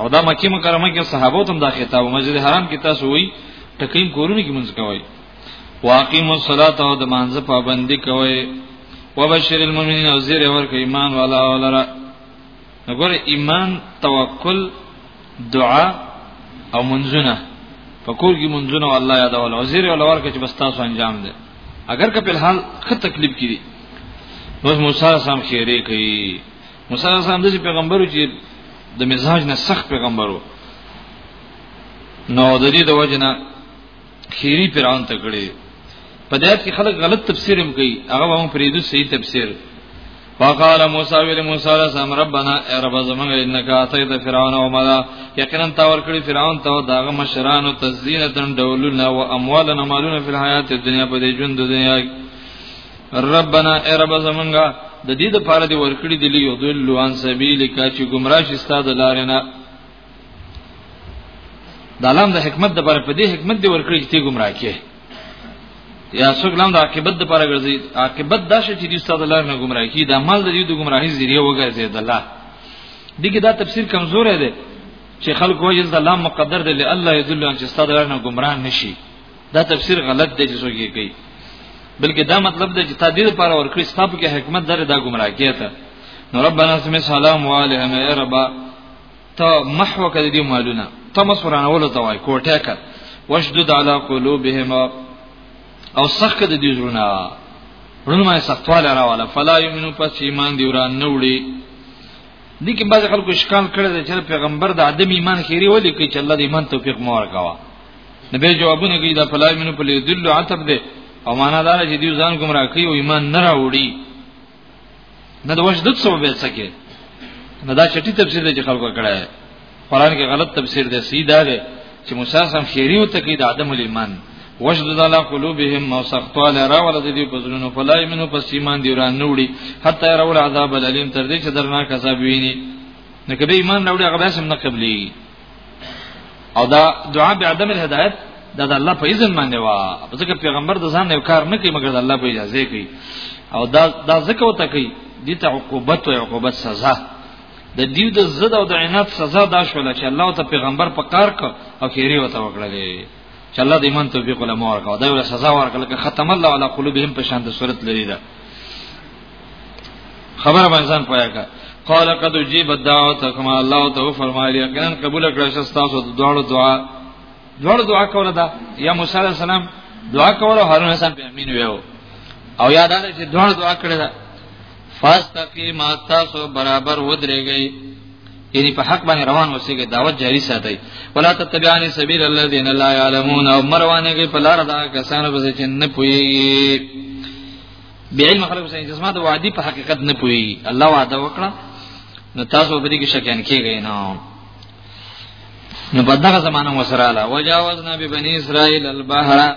Speaker 2: او دا مکه مکرمه کې صحابه تم دا خطاب مسجد حرام کې تاسو وی تقیم کورونه کې منځ کوي واقیم الصلاه او د مانزه پابندي کوي وبشر المؤمنین او زیر ورک ایمان والا ولرا نګور ایمان توکل دعا او منځونه فکر کی منځونه الله یاد ول او زیر ولور کې بس تاسو انجام ده اگر که په حال خه تکلیف کړي نو موسی سم خیره کوي موسی علیه السلام د پیغمبرو چې د مزاج نه سخت پیغمبرو نو د دې د وجنه خيري پیران ته کړي په دې کې خلک غلط تفسیر هم کوي هغه هم پریدو صحیح تفسیر فقال موسی ویل موسی علیہ السلام ربنا اے رب زمان انک اتیت فرعون و ملا یقینا تا ور کړی فرعون ته داغه مشران او تزینتن دولنا و اموالنا مالنا فی الحیات الدنیا په دې ژوند دنیا ربنا ای رب زمونږه د دې د پاره دی ورکړي دی لیو دلو ان سبیلک چې گمراه شي ستاد لارنه د علام د حکمت د پر په دې حکمت دی ورکړي چې گمراه کې یا څوک لام د عاقبت د پر ګرځي عاقبت دا شي چې دې ستاد لارنه گمراه کی د عمل د دې د گمراهي ذریعہ وګرځي د الله دغه دا تفسیر کمزور دی چې خلک وایي چې الله مقدر دی الله یذل ان چې ستاد لارنه گمراه نشي دا تفسیر غلط دی چې څوک یې کوي بلکې دا مطلب دی چې تدیر پر اور کړی ستاپ کې حکمت در دا گمراه کیته نو ربنا سم سلام علیهم ای ربا ته محو کړي دی مالونه ته مسورانه ول ته وای کوټه کړه وشدد علی قلوبهم او سخت د دې زړونه ورونه ما سختواله راواله فلا یمنو پس ایمان دی وران نه وړي دي کې بعض خلکو اشکال کړی چې پیغمبر د عدم ایمان خیری ولي کوي چې الله د ایمان توفیق مور کاوه نبی جوابونه کوي دا فلای منو په لیدل عتب ده او معنا دا چې دوی ځان گمراه کوي او ایمان نه راوړي نه د وجدت سبب یې څکه نه دا چټي تفسیر دی چې خلکو کړه قرآن کې غلط تفسیر دی سیدا دی چې موسی سم شیری او تکي د عدم الایمان وجد علی قلوبهم ما سخطوا لرا ولذي دی پزلونو فلای منو پس ایمان دی وران نوړي حتی راول عذاب الیم تر دې چې درناک عذاب ویني نو کله ایمان راوړي هغه به سم نه قبلي او دا دعا به عدم الهدایت دا د الله په اذن باندې وا ځکه پیغمبر د ځان یو کار نه کوي مګر د الله په اجازه کوي او دا دا ځکه وته کوي دي ته عقوبت او عقوبت سزا د دیو د زړه او د عنایت سزا دا شول چې الله ته پیغمبر په کار کو او خیری وته وکړلې چې الله دې ایمان توفیق ولا مور کا دا ولا سزا ورکړه لکه ختم الله علی قلوبهم په شان د صورت لري دا خبره باندې ځان پوهه کا قال قد جيب دعوتكم الله تو فرمایلی یقینا قبول کړه چې تاسو د دوړو دعا دوړو دعا کوله دا یا موسی علی السلام دعا کوله هارون حسن په امین ویو او یاد ده چې دوړو دعا کړه دا فاستقیما تاسو برابر ودرېږئ یعنی په حق باندې روان اوسېږي دعوت جاری ساتي ولا تتبعان سبیل الذین لا یعلمون او مروانه کې په لار دا کسانو به چې نه پوي بیا علم خلق حسین جسمه د وادي په حقیقت نه پوي الله وعده وکړه نو تاسو به دې کې شکیان کېږئ نه نو په دغه زمانه وسره لا وجاوزنا ببني اسرائيل البحر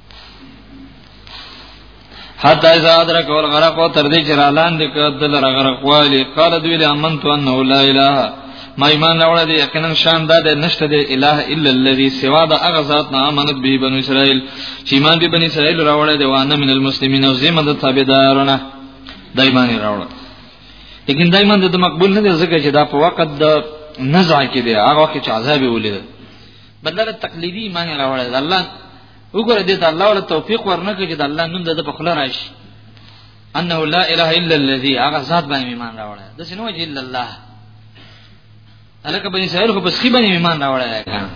Speaker 2: حتی اذا ادرک والغرق و تر دې چې را لاندې کړ د لره غرق والی قال دوی له امن تو انه لا اله ما ایمان راوړل دي یقینا شان دا ده نشته ده اله الا الذي سوا د هغه ذات نه امانت به بنو اسرائیل چې ایمان به بنو اسرائیل راوړل دي وانه من المسلمین او زمه د تابعدارونه د ایمان راوړل لیکن دا ایمان د مقبول نه دی ځکه چې دا په وخت د نزع کې دی هغه وخت چې عذاب ولید بدل تقلیدی ایمان راوړل د الله وګوره دې ته الله ولا توفیق ورنکړي چې د الله نوم د په خله راشي انه لا اله الا الذي هغه ذات باندې ایمان راوړل د سينو الا الله الکه بني اسرائیل خو بس خي باندې ایمان راوړل کان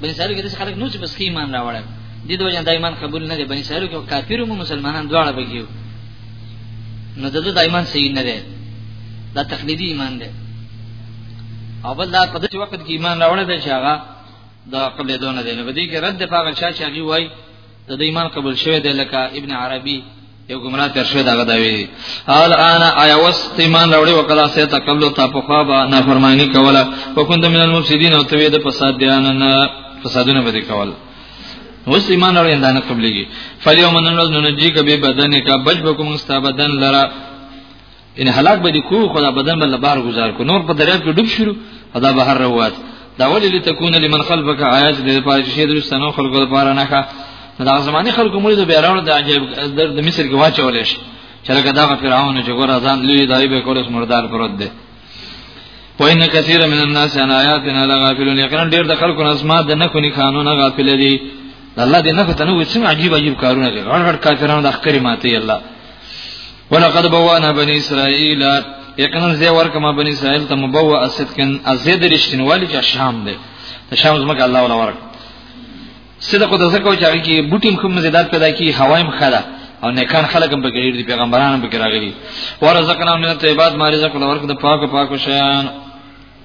Speaker 2: بني اسرائیل کې د خلک نو چې بس خي ایمان راوړل دې دوه جن د ایمان قبول نه دي بني اسرائیل کې کافر او مسلمانان دواړه بګیو نو د دې د ایمان صحیح نه دی دا تقلیدی ایمان دی او بل دا په دې وخت کې ایمان راوړل دی چې هغه د قبل دونه دی نو په دې کې رد پاغه شاه چې هغه وای د دې ایمان قبول شوی دی لکه ابن عربي یو ګمراه تر شوی داغه داوی حال انا آیا وس ایمان راوړی وکړه سه ته قبل ته په خوا به نافرمانی کوله وکوند من المفسدين او توی د فساد بیان نه فسادونه به کول اوس ایمان اورې دا نه قبليږي فلیوم نن ورځ نو نجی کبه بدن کا بج بکم استابدن لرا ان هلاک به دي کو خدا بدن بل بار گزار کو نور په دریاب کې ډوب شروع ادا بهر روات دا ولې لتكون لمن خلفك آیات دې پاره چې دې سنو خلکو لپاره نه ښه دا زمانه خلکو مولې د بیرانو د عجیب د مصر کې واچول شي چې لکه دا فرعون چې ګور ازان لوی دای به کولس مردار پروت دی پوین کثیر من الناس ان آیاتنا لغافلون یقینا ډیر د خلکو نه اسما د نه کونی قانون غافل دي الله دې نه فتنه وڅم عجیب عجیب کارونه کوي غړ غړ کافرانو د اخکری ماته الله ولقد بوانا بني اسرائيل یقینا زه ورکما بني اسرائيل ته مبوا اسدکن ازید رښتینوالی چې شام دی شام زمکه الله ولا ورک صدق د زکه چې هغه کې بوټیم کوم مزیدار پیدا کی هوایم خلا او نیکان خلک هم پکې دي پیغمبران هم پکې راغلي ورزقنا من الطيبات ما رزق الله ورک د پاکو پاکو شیان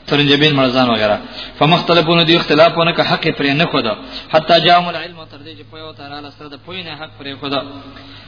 Speaker 2: ترنجبین مرزان وغیرہ فمختلفون دی اختلافونه که حق پرې نه خدا حتی جام العلم تر دې چې په یو تعالی سره د پوینه حق پرې خدا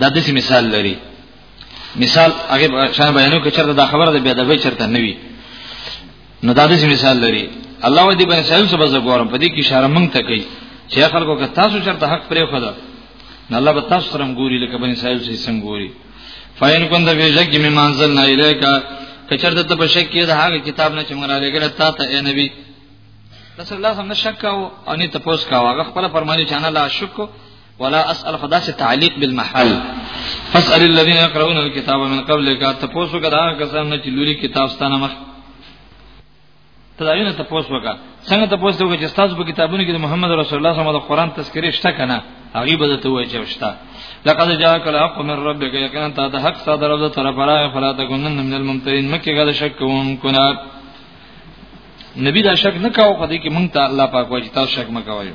Speaker 2: دا د مثال لري مثال هغه شان بیانو کې چرته دا خبره ده بیا د به چرته نوي نو دا د مثال لري الله دې باندې سهل سبا زګورم په دې کې اشاره مونږ ته کوي چې خلکو که تاسو چرته حق پرې خو ده نو الله به تاسو سره ګوري لکه باندې سهل سي څنګه ګوري فاین کوم د ویژګ کې منزل نه الیکا کچرته ته په شک کې د هغه کتاب نه چې مونږ را لګل تا ته اے نبی رسول الله صلی الله علیه وسلم شک او ان ته پوس کا هغه خپل فرمایلی چې انا لا شک ولا اسال خدا سے تعلیق بالمحل فاسال الذين يقرؤون الكتاب من قبلك تاسو کدا کسان چې لوري کتاب ستانه مخ تداوینه تاسو وکا څنګه تاسو وکا چې تاسو په کتابونو کې محمد رسول الله صلی الله علیه وسلم د قران تذکرې شته کنه هغه به ته وایي چې شته لقد جاءك الحق من ربك یقینا ته د حق ساده رب طرف راغی فلا تكونن من الممترين مکه غل شک کوم کنا نبی دا شک نه کاوه په دې کې مونږ ته الله پاک واجب تاسو شک مکوایو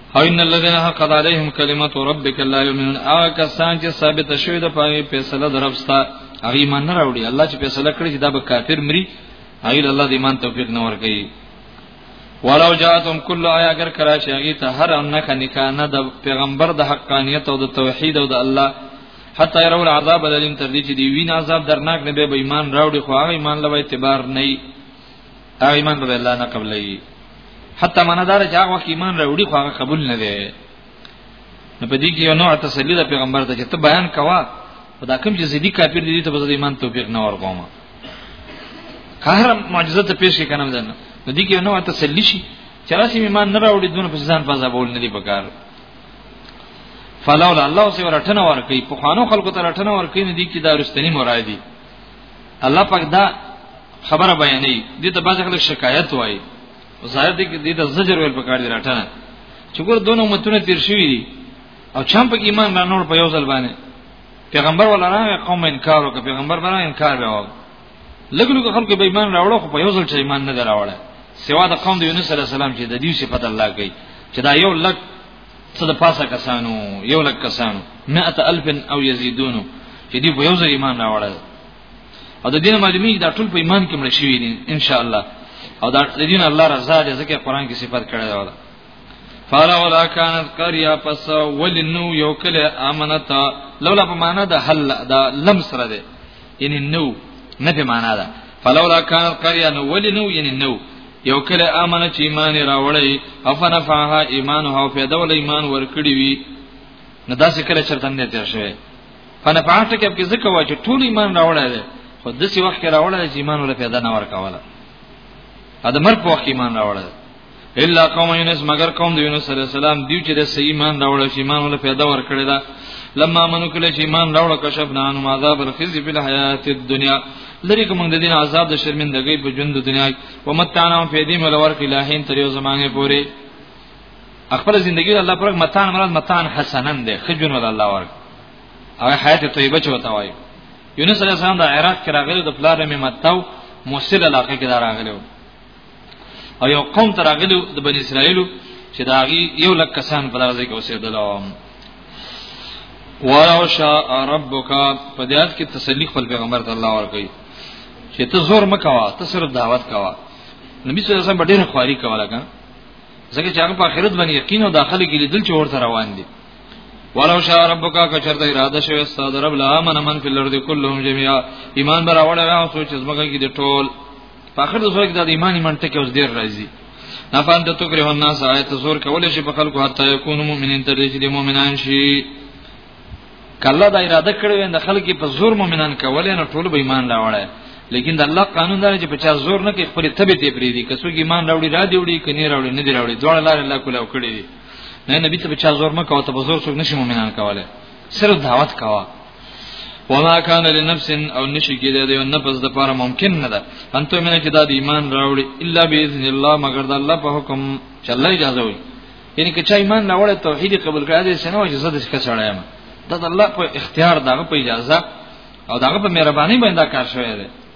Speaker 2: او ان الذين حق عليهم كلمه ربك لا يؤمنون هغه کسان چې ثابت شوی د پاره فیصله درپستا هغه ایمان نه راوړي الله چې فیصله کړی چې دا به کافر مري هغه الله د ایمان توفیق نه ورکړي ولو جاتم کل آیا اگر کرا چې هغه ته هر انک نکانه د پیغمبر د حقانیت او د توحید او د الله حتی يرول عذاب الیم تر دې چې دی وین عذاب درناک نه به ایمان راوړي خو هغه ایمان لوي اعتبار نه هغه ایمان به الله نه قبلې حتی مندار چې هغه وخت ایمان راوړي خو هغه قبول نه دی نو په دې کې یو نوع تسلی د پیغمبر ته چې ته بیان کوا خدا کوم چې زیدی کافر دي ته به ایمان توفیق نه ورغوم قهر معجزه ته پیش کنه ده نو دې کې یو نوع تسلی شي چې راځي ایمان نه راوړي دونه په ځان په ځابول نه دی پکار فلولا الله سي ورټنه ورکي په خانو خلکو ته رټنه ورکي نه دي کې دا رستنی مرادي الله پاک دا خبره بیانې دي ته بعض خلک شکایت وایي ظاهر دي کې دې ته زجر ویل پکار دي راټنه چې ګور دوه امتونه تیر شوی دي او چم په ایمان را نور په یو ځل باندې پیغمبر ولا راغی قوم انکار وکړ پیغمبر باندې انکار وکړ لګلو خلکو به ایمان راوړو خو په یو ځل چې ایمان نه دراوړل سوا د قوم د یونس علی السلام چې د دې صفات الله کوي چې دا یو لک څه د پاسه کسانو یو لک کسانو 100000 او یزيدونو چې دی په یو ځای ایمان راوړل او د دین معلومی دا ټول په ایمان کې مړ شوی دي ان شاء الله او دا د دین الله رضا دې ځکه قران کې صفات کړی دا فالا ولا كانت قريه پس ولنو یو کله امنتا لولا په معنا د حل دا لم سره ده یعنی نو نه په معنا ده فلولا کان قریا نو ولی نو یعنی نو یو کله امنه چې ایمان راوړی افنفعها ایمانها فیدا ول ایمان ورکړي وی نو دا څه کله چرته نه تیر شوی فنفعته کې په ځکه واجه ټول ایمان راوړی دی خو د څه وخت راوړی چې ایمان ول فیدا نه ورکاوله ا د مرګ په وخت ایمان راوړی الا قوم یونس مگر قوم د یونس علی السلام دیو چې د ایمان راوړل شي ایمان ول پیدا ورکړی دا لما منو کله چې ایمان راوړل کشفنا عنهم عذاب الخزي فی الحیات الدنیا لری کوم د دین عذاب د شرمندګۍ په ژوند د دنیا او متانا په دې مل ورکړي لاهین تر یو زمانه پورې خپل ژوندۍ الله پرک متان مراد متان حسنن دی خجن ول الله ورک او حیات طیبه چوتا وای یونس علی السلام د عراق کې راغلی د پلار مې متاو موصل علاقه کې راغلی او یو قوم تر هغه د بنی اسرائیل چې دا غي یو لک کسان په دغه ځای کې اوسېدل ولو شاء ربک په دې آیت کې تسلی خپل پیغمبر ته الله ورکړي چې ته زور مکوا ته صرف دعوت کوا نبی صلی الله علیه وسلم ډېر خواري کوله کنه ځکه چې هغه په آخرت باندې یقین او داخله کې لیدل چې ورته روان دي ولو شاء ربک کچرته اراده شوی استاد رب لا من من فی الارض كلهم جميعا ایمان بر اوړه او سوچ زمګه کې د ټول په اخر د سورې کې د ایمانی منطق اوس ډیر راځي نفان د توګره الناس آیت زور کول شي په خلکو حتی یکونو مؤمنین تر دې چې د مؤمنان شي کله دا اراده کړې وین د خلکو په زور مؤمنان کولې نه ټول به ایمان راوړی لیکن د الله قانون دا چې په چا زور نه کې خپل تبه دې پری دي کڅو کې ایمان راوړي را دی وړي کني راوړي نه دی راوړي دوړ لار الله کوله وکړي نه نبی ته په چا زور مکو ته په زور څوک نشي مؤمنان کوله سره دعوت کوا وما كان لنفس او نشي کې د یو نفس د لپاره ممکن نه ده ان ته مینه چې د ایمان راوړي الا باذن الله مگر د الله په حکم چې الله اجازه وي یعنی که چا ایمان نه وړي توحید قبول کړی دی سنو چې زده څه سره یم دا د الله په اختیار دغه په اجازه او دغه په مهرباني باندې کار شوی دی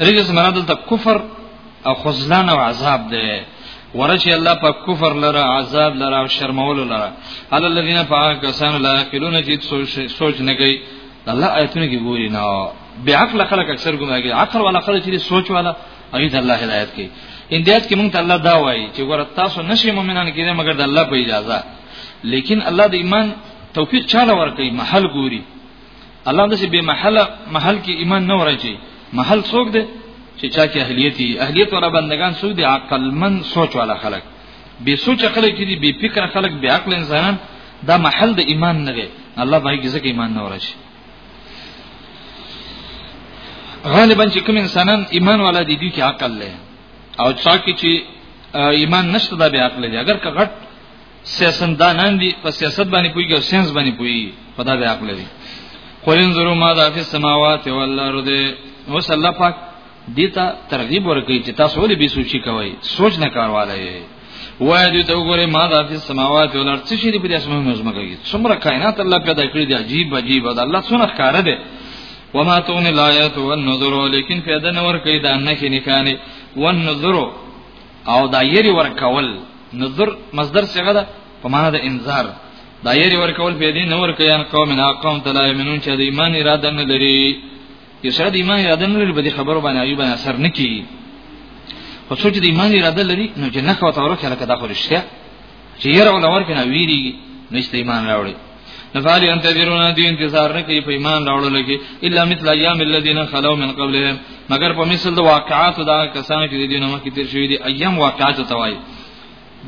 Speaker 2: رجس مراد دلته کفر او خذلان او عذاب دی ورشي الله په کفر لره عذاب لره او شرمول لره هل الذين فاكسان لا يقلون جيت سوچ نه گئی الله آیتونه کې ګوري نه بعقل خلق اکثر ګمراږي عقل ولا خلک چې سوچ والا هغه د الله هدایت کوي اندیات کې مونږ ته الله دا وایي چې ګور تاسو نشي مؤمنان کېږئ مګر د الله په اجازه لیکن الله د ایمان توفیق چاله ورکړي محل ګوري الله د به محل محل کې ایمان نه ورچی محل څوک دی چې چا کې اهلیت دی اهلیت ور بندگان څوک دی عقل من سوچ والا خلک بے سوچ خلک دي بے فکر خلک بے عقل انسانان دا محل د ایمان نه دی الله باندې ځکه ایمان نه ورشي غالبا چې کوم انسانان ایمان والا دي دي کې عقل لري او څاکي چې ایمان نشته دا بیا عقل دی اگر که غټ سیاستدانان دي په سیاست باندې پوهیږي او ساينس باندې پوهیږي خدا دې عقل لري قل انظروا ماذا في السماوات والارض اوس الله پاک دیتا ترغیب ورکړي چې تاسو ولې به سوچي کوئ سوچ نه کارواله یې وای دې ته وګوره ما د افس سماوات ولر څه شي دې په اسمان نظم کوي څومره کائنات الله پیدا کړی دی عجیب عجیب دا الله څونه ښکار دی وما تون الایات والنذر لیکن پیدا نور کوي دا نه کې نکانه والنذر او دا یری ورکول نذر مصدر څنګه ده په معنا د انذار دا یری ورکول په دې نور کې ان قوم نه قوم تلا یمنون چې د ایمان اراده نه لري چې سره د ایمان اراده نه لري به خبرو باندې ایوب اثر نه کوي خو څوک د ایمان اراده لري نو چې نه خو تورو کې لکه دا خو رښتیا چې یره ولور کې نه ویری نشته ایمان راوړي نفعل ينتظرون دي انتظار نه کوي په ایمان راوړل کې الا مثل ايام الذين خلو من قبلهم مگر په مثل د واقعات دا کسان چې دین مخ کې تیر شوی دي ايام واقعات توای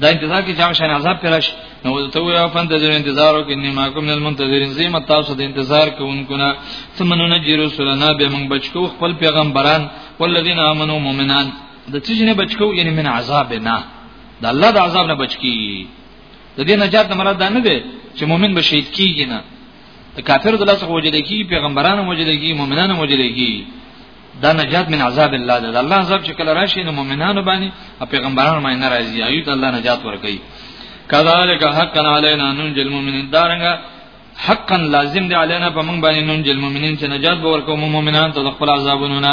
Speaker 2: دا انتظار کې ځان شان عذاب پیراش نو ته یو فن د انتظار او کې ما کوم نن منتظرین زیم تاسو د انتظار کوونکو نه ثم ننجي رسولنا به موږ بچو خپل پیغمبران والذین آمنو مؤمنان د چیزنه بچو یعنی من عذاب نه د الله د عذاب نه بچکی د دې نجات نه مراد دا نه دی چې مؤمن به شهید کیږي نه د کافر د لاسه وجل کی پیغمبرانو وجل کی مؤمنانو وجل کی دا نجات من عذاب الله ده الله عذاب چې کله راشي نو مؤمنانو باندې او پیغمبرانو باندې ناراضي ایو ته الله نجات ورکړي کذالک حقا علینا ننجل المؤمنین دارنګه حقا لازم دی علینا په موږ باندې ننجل المؤمنین چې نجات به ورکوم مؤمنان ته خپل عذابونو نه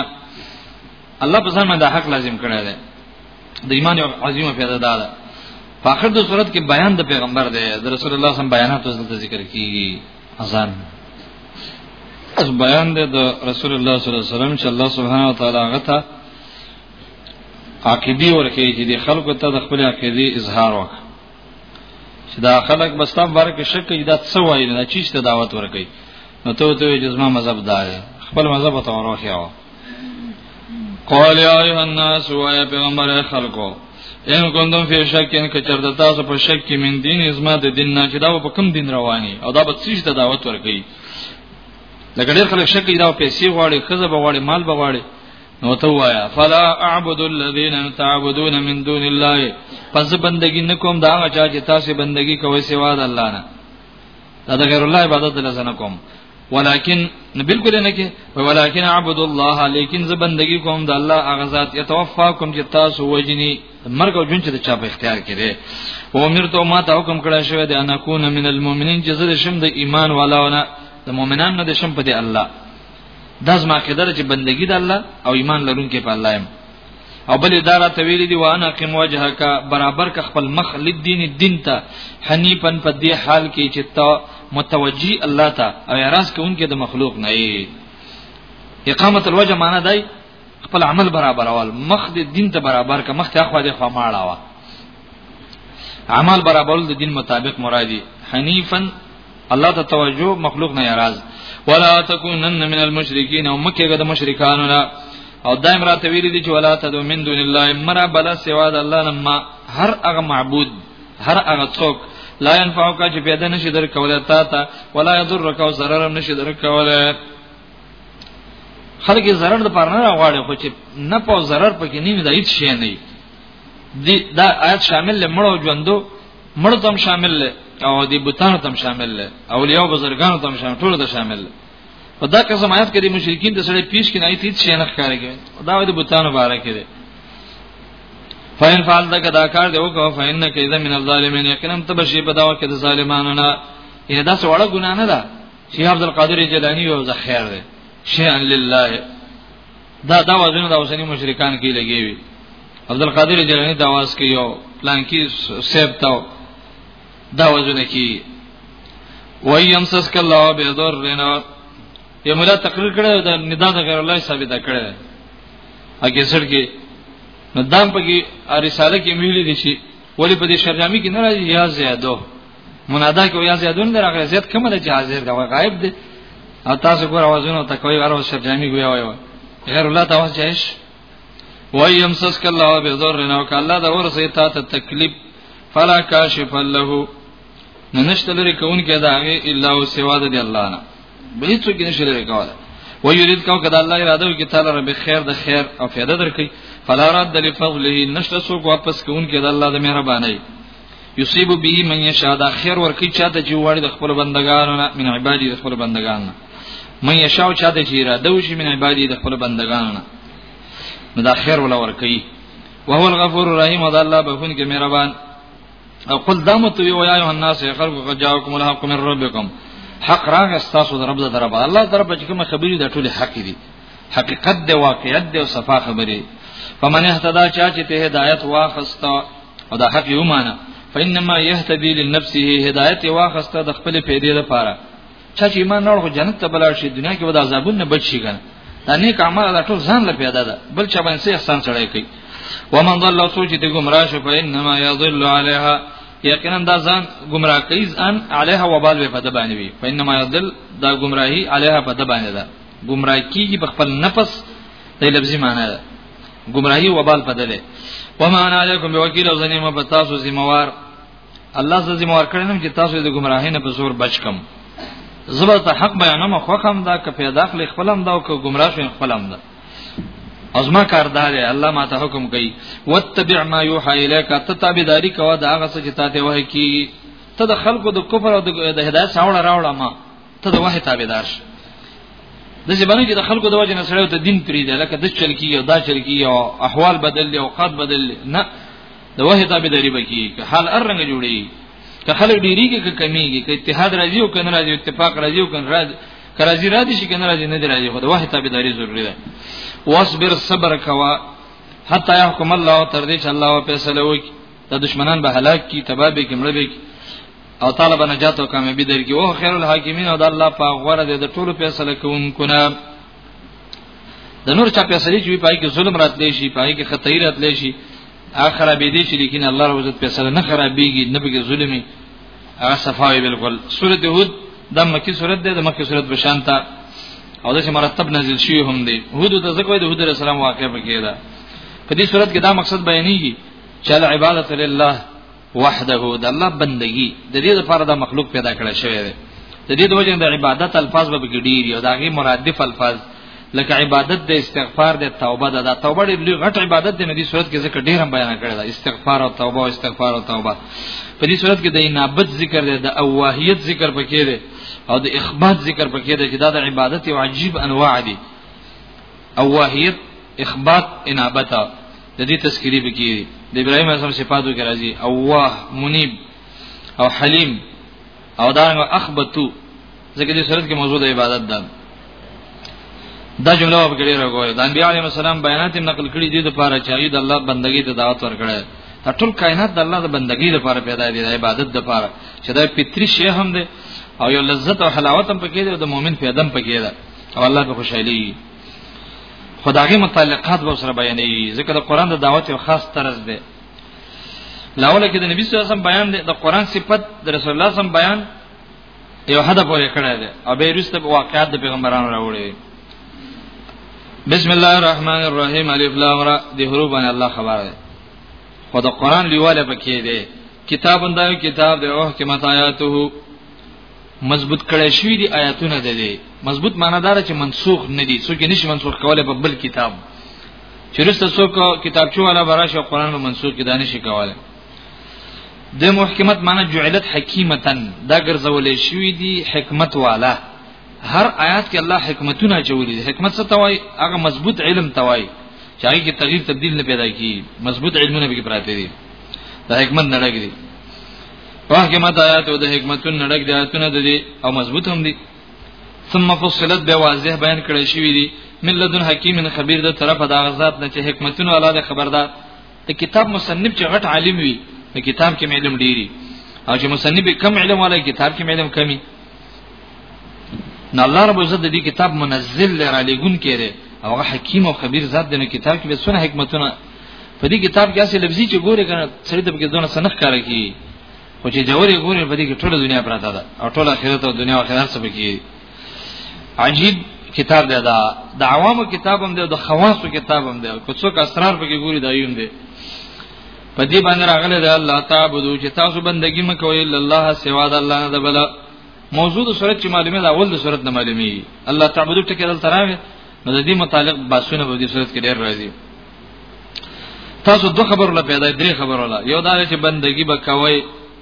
Speaker 2: الله په ځان باندې حق لازم کړی دی د ایمان یو عظیمه پیدا ده دا په اخر د صورت کې بیان د پیغمبر دی د رسول الله صم بیانات اوس د ذکر کیږي اذان اس بیان دی د رسول الله صلی الله علیه وسلم چې الله سبحانه وتعالی غته عقیدی ورکه چې د خلکو ته د خپل عقیدی اظهار وکړي چې دا خلک بس تاسو برکه شک کې دا څه وایي نه چیش ته دعوت ورکړي نو ته ته جزما مذهب دار خپل مذهب ته وروخیاو قال یا ایها الناس و یا پیغمبر خلکو ان کوندم فی شک ان کچرته تاسو په شک کې من دین ازما د دین نه چې دا په کوم دین رواني او دا به څه ته دعوت ورکړي لکه ډېر خلک شک کوي دا پیسې غواړي خزه به غواړي مال به غواړي نو ته وایا فلا اعبد الذين تعبدون من دون الله پس بندگی نکوم دا هغه چې تاسو بندگی کوئ سوا د الله نه دا د غیر الله عبادت لزنه کوم ولكن بالکل نه کې ولكن عبد الله لیکن ز بندگی کوم د الله هغه ذات يتوفاکم چې تاسو وجني مرګ او جون چې چا په اختیار کړي او امر ته ما ته حکم کړی شوی دی ان اكون من المؤمنین چې زه شم د ایمان والاونه د مؤمنان نه د شم په دی الله داس ما قدر چې بندگی د الله او ایمان لرونکي په الله يم او بل اداره ته ویل دي وانا قم وجهک برابر ک خپل مخ لدین دین ته حنیفن په دې حال کې چې ته متوجی الله ته او راز کوونکې د مخلوق نه ای اقامت الوجه معنا دی خپل عمل برابرول مخ دې دین ته برابر ک مخ ته خو دې خو ماړه وا عمل برابر د دین مطابق مرادی حنیفا الله ته توجه مخلوق نه یاراز ولا تکونن من المشرکین او مکه د مشرکانو نه او دایم را تویل دي چې ولا تدو من دون الله مرا بل سوا د الله لما هر هغه معبود هر هغه څوک لا ينفعك چې پیدا نشي در کوله تا ته ولا يضرك او ضرر نشي در کوله خلک ضرر د پرنه غواړي خو چې نه په ضرر پکې نیمه د هیڅ شي نه دی دا آیت شامل له مړو ژوندو مړ تم شامل له او دی بوتانو تم شامل له اولیاء بزرګانو تم شامل ټول ته شامل له په دا قسم آیت کې د مشرکین د سره پیش کې نه ایت هیڅ شي نه ښکاري دا د بوتانو باره کې دی فاین فعل دا کدا کار دی او کو فاین نه کیدا من الظالمین یقینا تبشی په دا وخت د ظالمانو نه یی دا څه وړه ګنا نه ده شیخ عبد القادر جیلانی یو ذخیر دی شیئا لله دا دا وزن دا اوسنی مشرکان کې لګي وي عبد القادر جیلانی دا واس کې یو پلان کې سیب تاو دا وزن کې ویم سس کله به دور رینو یو مولا تقریر کړو دا ندا د غیر الله ثابت کړو هغه سر کې نو دام پکې رساله کې ویلي دي چې ولی په دې شرجامي کې نه راځي یا زیادو منادا کې یا زیادون درغه زیات کومه د حاضر دا غایب دی او تاسو ګور اوازونه ته کوي غره شپ جامي ګویا وایو غیر الله تاسو جایش وایم سس کله به زور نه وک الله دا ورسې تا ته تکلیف فلا کاشف له نو نشته لري کون کې دا غي الا او سوا د الله نه به هیڅ کې نشته لري کوله و یرید کو کده الله اراده وکي تعالی رب خیر د خیر او فایده درکې فلا رد لفضله نشته سو واپس کون کې د الله د مهرباني یصيب به من یشاء دا خیر ورکی چاته چې وړي د خپل بندگانو نه من عبادی د خپل بندگانو نه من یشاء چاته چې را دوشي من عبادی د خپل بندگانو نه نو دا خیر ولا ورکی وهو الغفور الرحیم دا الله بهون کې مهربان او قل دامت وی ویا ایه الناس خلق قد جاءکم الحق من ربکم حق راغ استاسو در رب در رب الله در رب چې کوم خبرې د ټوله حق دي حقیقت دی واقعیت دی او صفا خبره فمن اهتدى چا چې ته هدایت واخسته او دا حق یو معنی فینما یهتدی لنفسه هدایت واخسته د خپل پیدې لپاره چا چې ایمان نور جنت ته بلار شي دنیا کې به د عذابونو بچ شي کنه دا نیک عمل دا ټول ځان له پیدا ده بل چا باندې احسان سره کوي ومن ضل او سوچ دې گمراه شو فینما یضل علیها یقینا دا ځان گمراه کوي ځان علیها وبال به پد باندې وي فینما یضل دا گمراهی علیها پد باندې ده گمراه کیږي په خپل نفس د لفظي معنی ده گمراهي وبال بدله وما انا علیکم بوکیل او زنیمه په تاسو ذمہوار الله زه ذمہوار کړم چې تاسو د گمراهی نه په زور بچ کم زبر ته حق بیانوم خو خم دا که پیدا خل خپلم دا او که گمراه شوم خپلم دا ازما کاردار الله ما ته حکم کوي واتبع ما یوحى الیک ته تابعداري کوه دا هغه څه چې تاسو وایي کی ته د خلکو د کفر او د هدایت سره راوړه ما ته د وحی تابعدار شې د زبانه کې د خلکو د وجه نه سره ته دین پری دی لکه د چل کی او دا چل کی او احوال بدل دی او قد بدل دی نه د وحی تابعداري بکی که حال ارنګ جوړي که خلک ډیریږي که کمیږي که اتحاد راځي او کنه راځي اتفاق راځي او کنه راځي کرازی را دي شي کنه راځي نه راځي خو د وحی تابعداري ضروری ده واصبر صبر کوا حتا يحكم الله تر دې چې الله فیصله وکړي د دشمنان به هلاک کی تبابه کې مړ به او طالب نجات او کامیابی درکې او خیر الحاکمین او د الله په غوړه د ټولو فیصله کوونکو نه د نور چا فیصله چې پای کې ظلم راتلی شي پای کې خطر راتلی شي اخر به دې چې لیکن الله رب عزت فیصله نه خرابېږي نه به ظلمي هغه صفاوي بالکل سوره هود د مکی سوره ده د مکی سوره بشانتا او د چې مرتب نازل شي هم دي هود د زکوې د هود رسول سلام واقع پکې ده په دې سوره کې دا مقصد بیانېږي چې عبادت لله وحده د الله بندگی د دې لپاره د مخلوق پیدا کړی شوی دی د دې د وجه د عبادت الفاظ به ګډیر یو داغي مرادف الفاظ لکه عبادت د استغفار د توبه ده دا توبه د لوی غټ عبادت د ندي صورت کې ذکر ډیر هم بیان کړی دا استغفار او توبه او استغفار او توبه په دې صورت کې د انابت ذکر دی د اواهیت ذکر پکې دی او د اخبات ذکر پکې دی چې دا د عبادت یو عجیب انواع دي اواهیت اخبات انابت د دې تذکری به کې د ابراهیم علیه السلام صفاتو کې راځي اوه منیب او حلیم او دا اخبتو ځکه دې صورت کې موضوع د عبادت ده دا جمله په کې راغوي د انبیاء علیهم السلام بیانات نقل کړي دي د پاره چې د الله بندگی ته دعوت ورکړي دا ټول کائنات د الله د بندگی لپاره پیدا دي د عبادت لپاره چې دا فطری شی هم دی او یو لذت او حلاوت هم پکې دی او د مؤمن پیدا هم پکې ده او الله به خوشحالي خدایغه متعلقات به سره بیانې ځکه د قران د دعوت یو خاص طرز دی لاول کې د نبی صلی الله علیه وسلم بیان دی د قران صفت د رسول الله صلی بیان یو حد پورې کړی دی او به رسته واقعات د پیغمبرانو راوړي بسم الله الرحمن الرحیم الف لام را د حروف باندې الله خبر دی خو د قران لیواله پکې دی کتاب اندایو کتاب دی او حکمت آیاته مضبوط کړی شوی دی آیاتونه ده دی مضبوط معنی دار چې منسوخ نه دي څوک نشي منسوخ کولای په بل کتاب چې رسته څوک کتابچو والا براشه قران به منسوخ کې دانش کولای د محکمت معنی جعلت حکیمتن دا ګرځولې شوی دی حکمت والا هر آیات کې الله حکمتونه چولې دي حکمت څه توای هغه مضبوط علم توای چې هغه کې تغییر تبديل نه پیدا کی مضبوط علمونه به پراته دي دا حکمت نه لګي محکمت آیات او د حکمتون نړک د آیاتونه د دې او مضبوط هم دي ثم فصلت به واضح بیان کړی شوی دی ملذن حکیم خبیر د طرفه دا غزاد نه چې حکمتونه الله د خبردار ته کتاب مصنف چې غټ عالم وي د کتاب کې علم ډیری او چې مصنف کم علم والا کتاب کې علم کمی نه الله رب عزت د دې کتاب منزل لري لګون کړي او حکیم او خبیر ذات د کتاب کې به څونه حکمتونه په دې کتاب کې اصل لفظي چې ګوري کنه سړی د بګې دونه سنخ کار کوي خو چې جوړې ګوري په دې کې ټوله دنیا پراته ده او ټوله آخرت او دنیا او آخرت سبا کې عجیب کتاب دی دا د عوامو کتاب هم دی د خواصو کتاب هم دی کو څوک اسرار پکې ګوري دا یوم دی په دې باندې راغله د الله تعبدو چې تاسو بندگی مکوئ الا الله سوا د الله نه د بل موضوع د صورت چې معلومه ده اول د صورت نه معلومي الله تعبدو ټکی دلته راغی نو د دې متعلق باسونه په دې صورت کې ډېر راځي تاسو دوه خبرو لا پیدا درې خبرو لا یو دا چې بندگی به کوي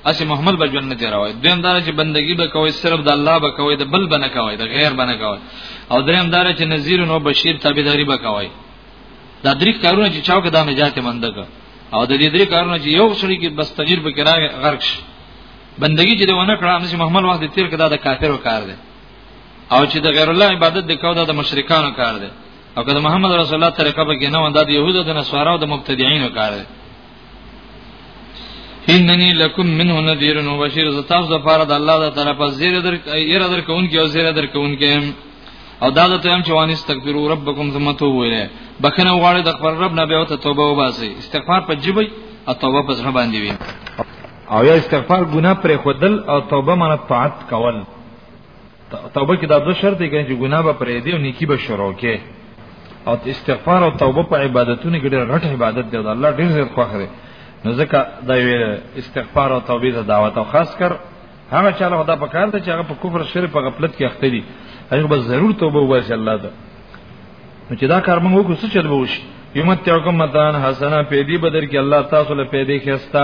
Speaker 2: اسی محمد به جنت راوي دویم دا چې بندگی به کوي صرف د الله به کوي د بل بنه کوي د غیر بنه کوي او دریم دا چې نذیر او بشیر تابعداري به کوي دا درې کارونه چې چاو کې د نجات مندګ او د دې درې کارونه چې یو سړي کې بس تجیر به کرا غرق شي بندگی چې د ونه کړه چې محمد وخت تیر کړه دا د کافرو کار دی او چې د غیر الله عبادت د کودا د مشرکانو کار دی او که د محمد رسول الله طریقه به کې نه ونده د يهودو د نصارا او د مبتدعين کار دی انني لکم منه نذير و بشير زتاف زفاره د الله د طرفه زیر در یره در کون کې او زیر در کون کې او دا د تیم چې وان استغفروا ربکم ثم توبوا الیه بکنه غواړي د خپل رب نه به ته توبه وباسي استغفار په جبي او توبه په ځړه باندې وي
Speaker 1: او یا استغفار ګناه پر خودل او توبه معنی طاعت کول توبه کې دا دوه شرط دي چې ګناه به پرې دی او نیکی به شروع کې او استغفار او توبه په عبادتونو کې ډېر غټ عبادت دی الله ډېر زیات خوښ دی نو ځکه دا استغفار او توبه ته دعوت او خاص کر هغه چې الله دا په کار دی چې هغه په کفر شرک په غفلت کې اخته دي هغه به ضرور توبه وباسي الله ته نو چې دا کار موږ وکړو څه چل به وشي یمتعکم متان حسنا پیدی بدر کې الله تاسو له پیدې خستا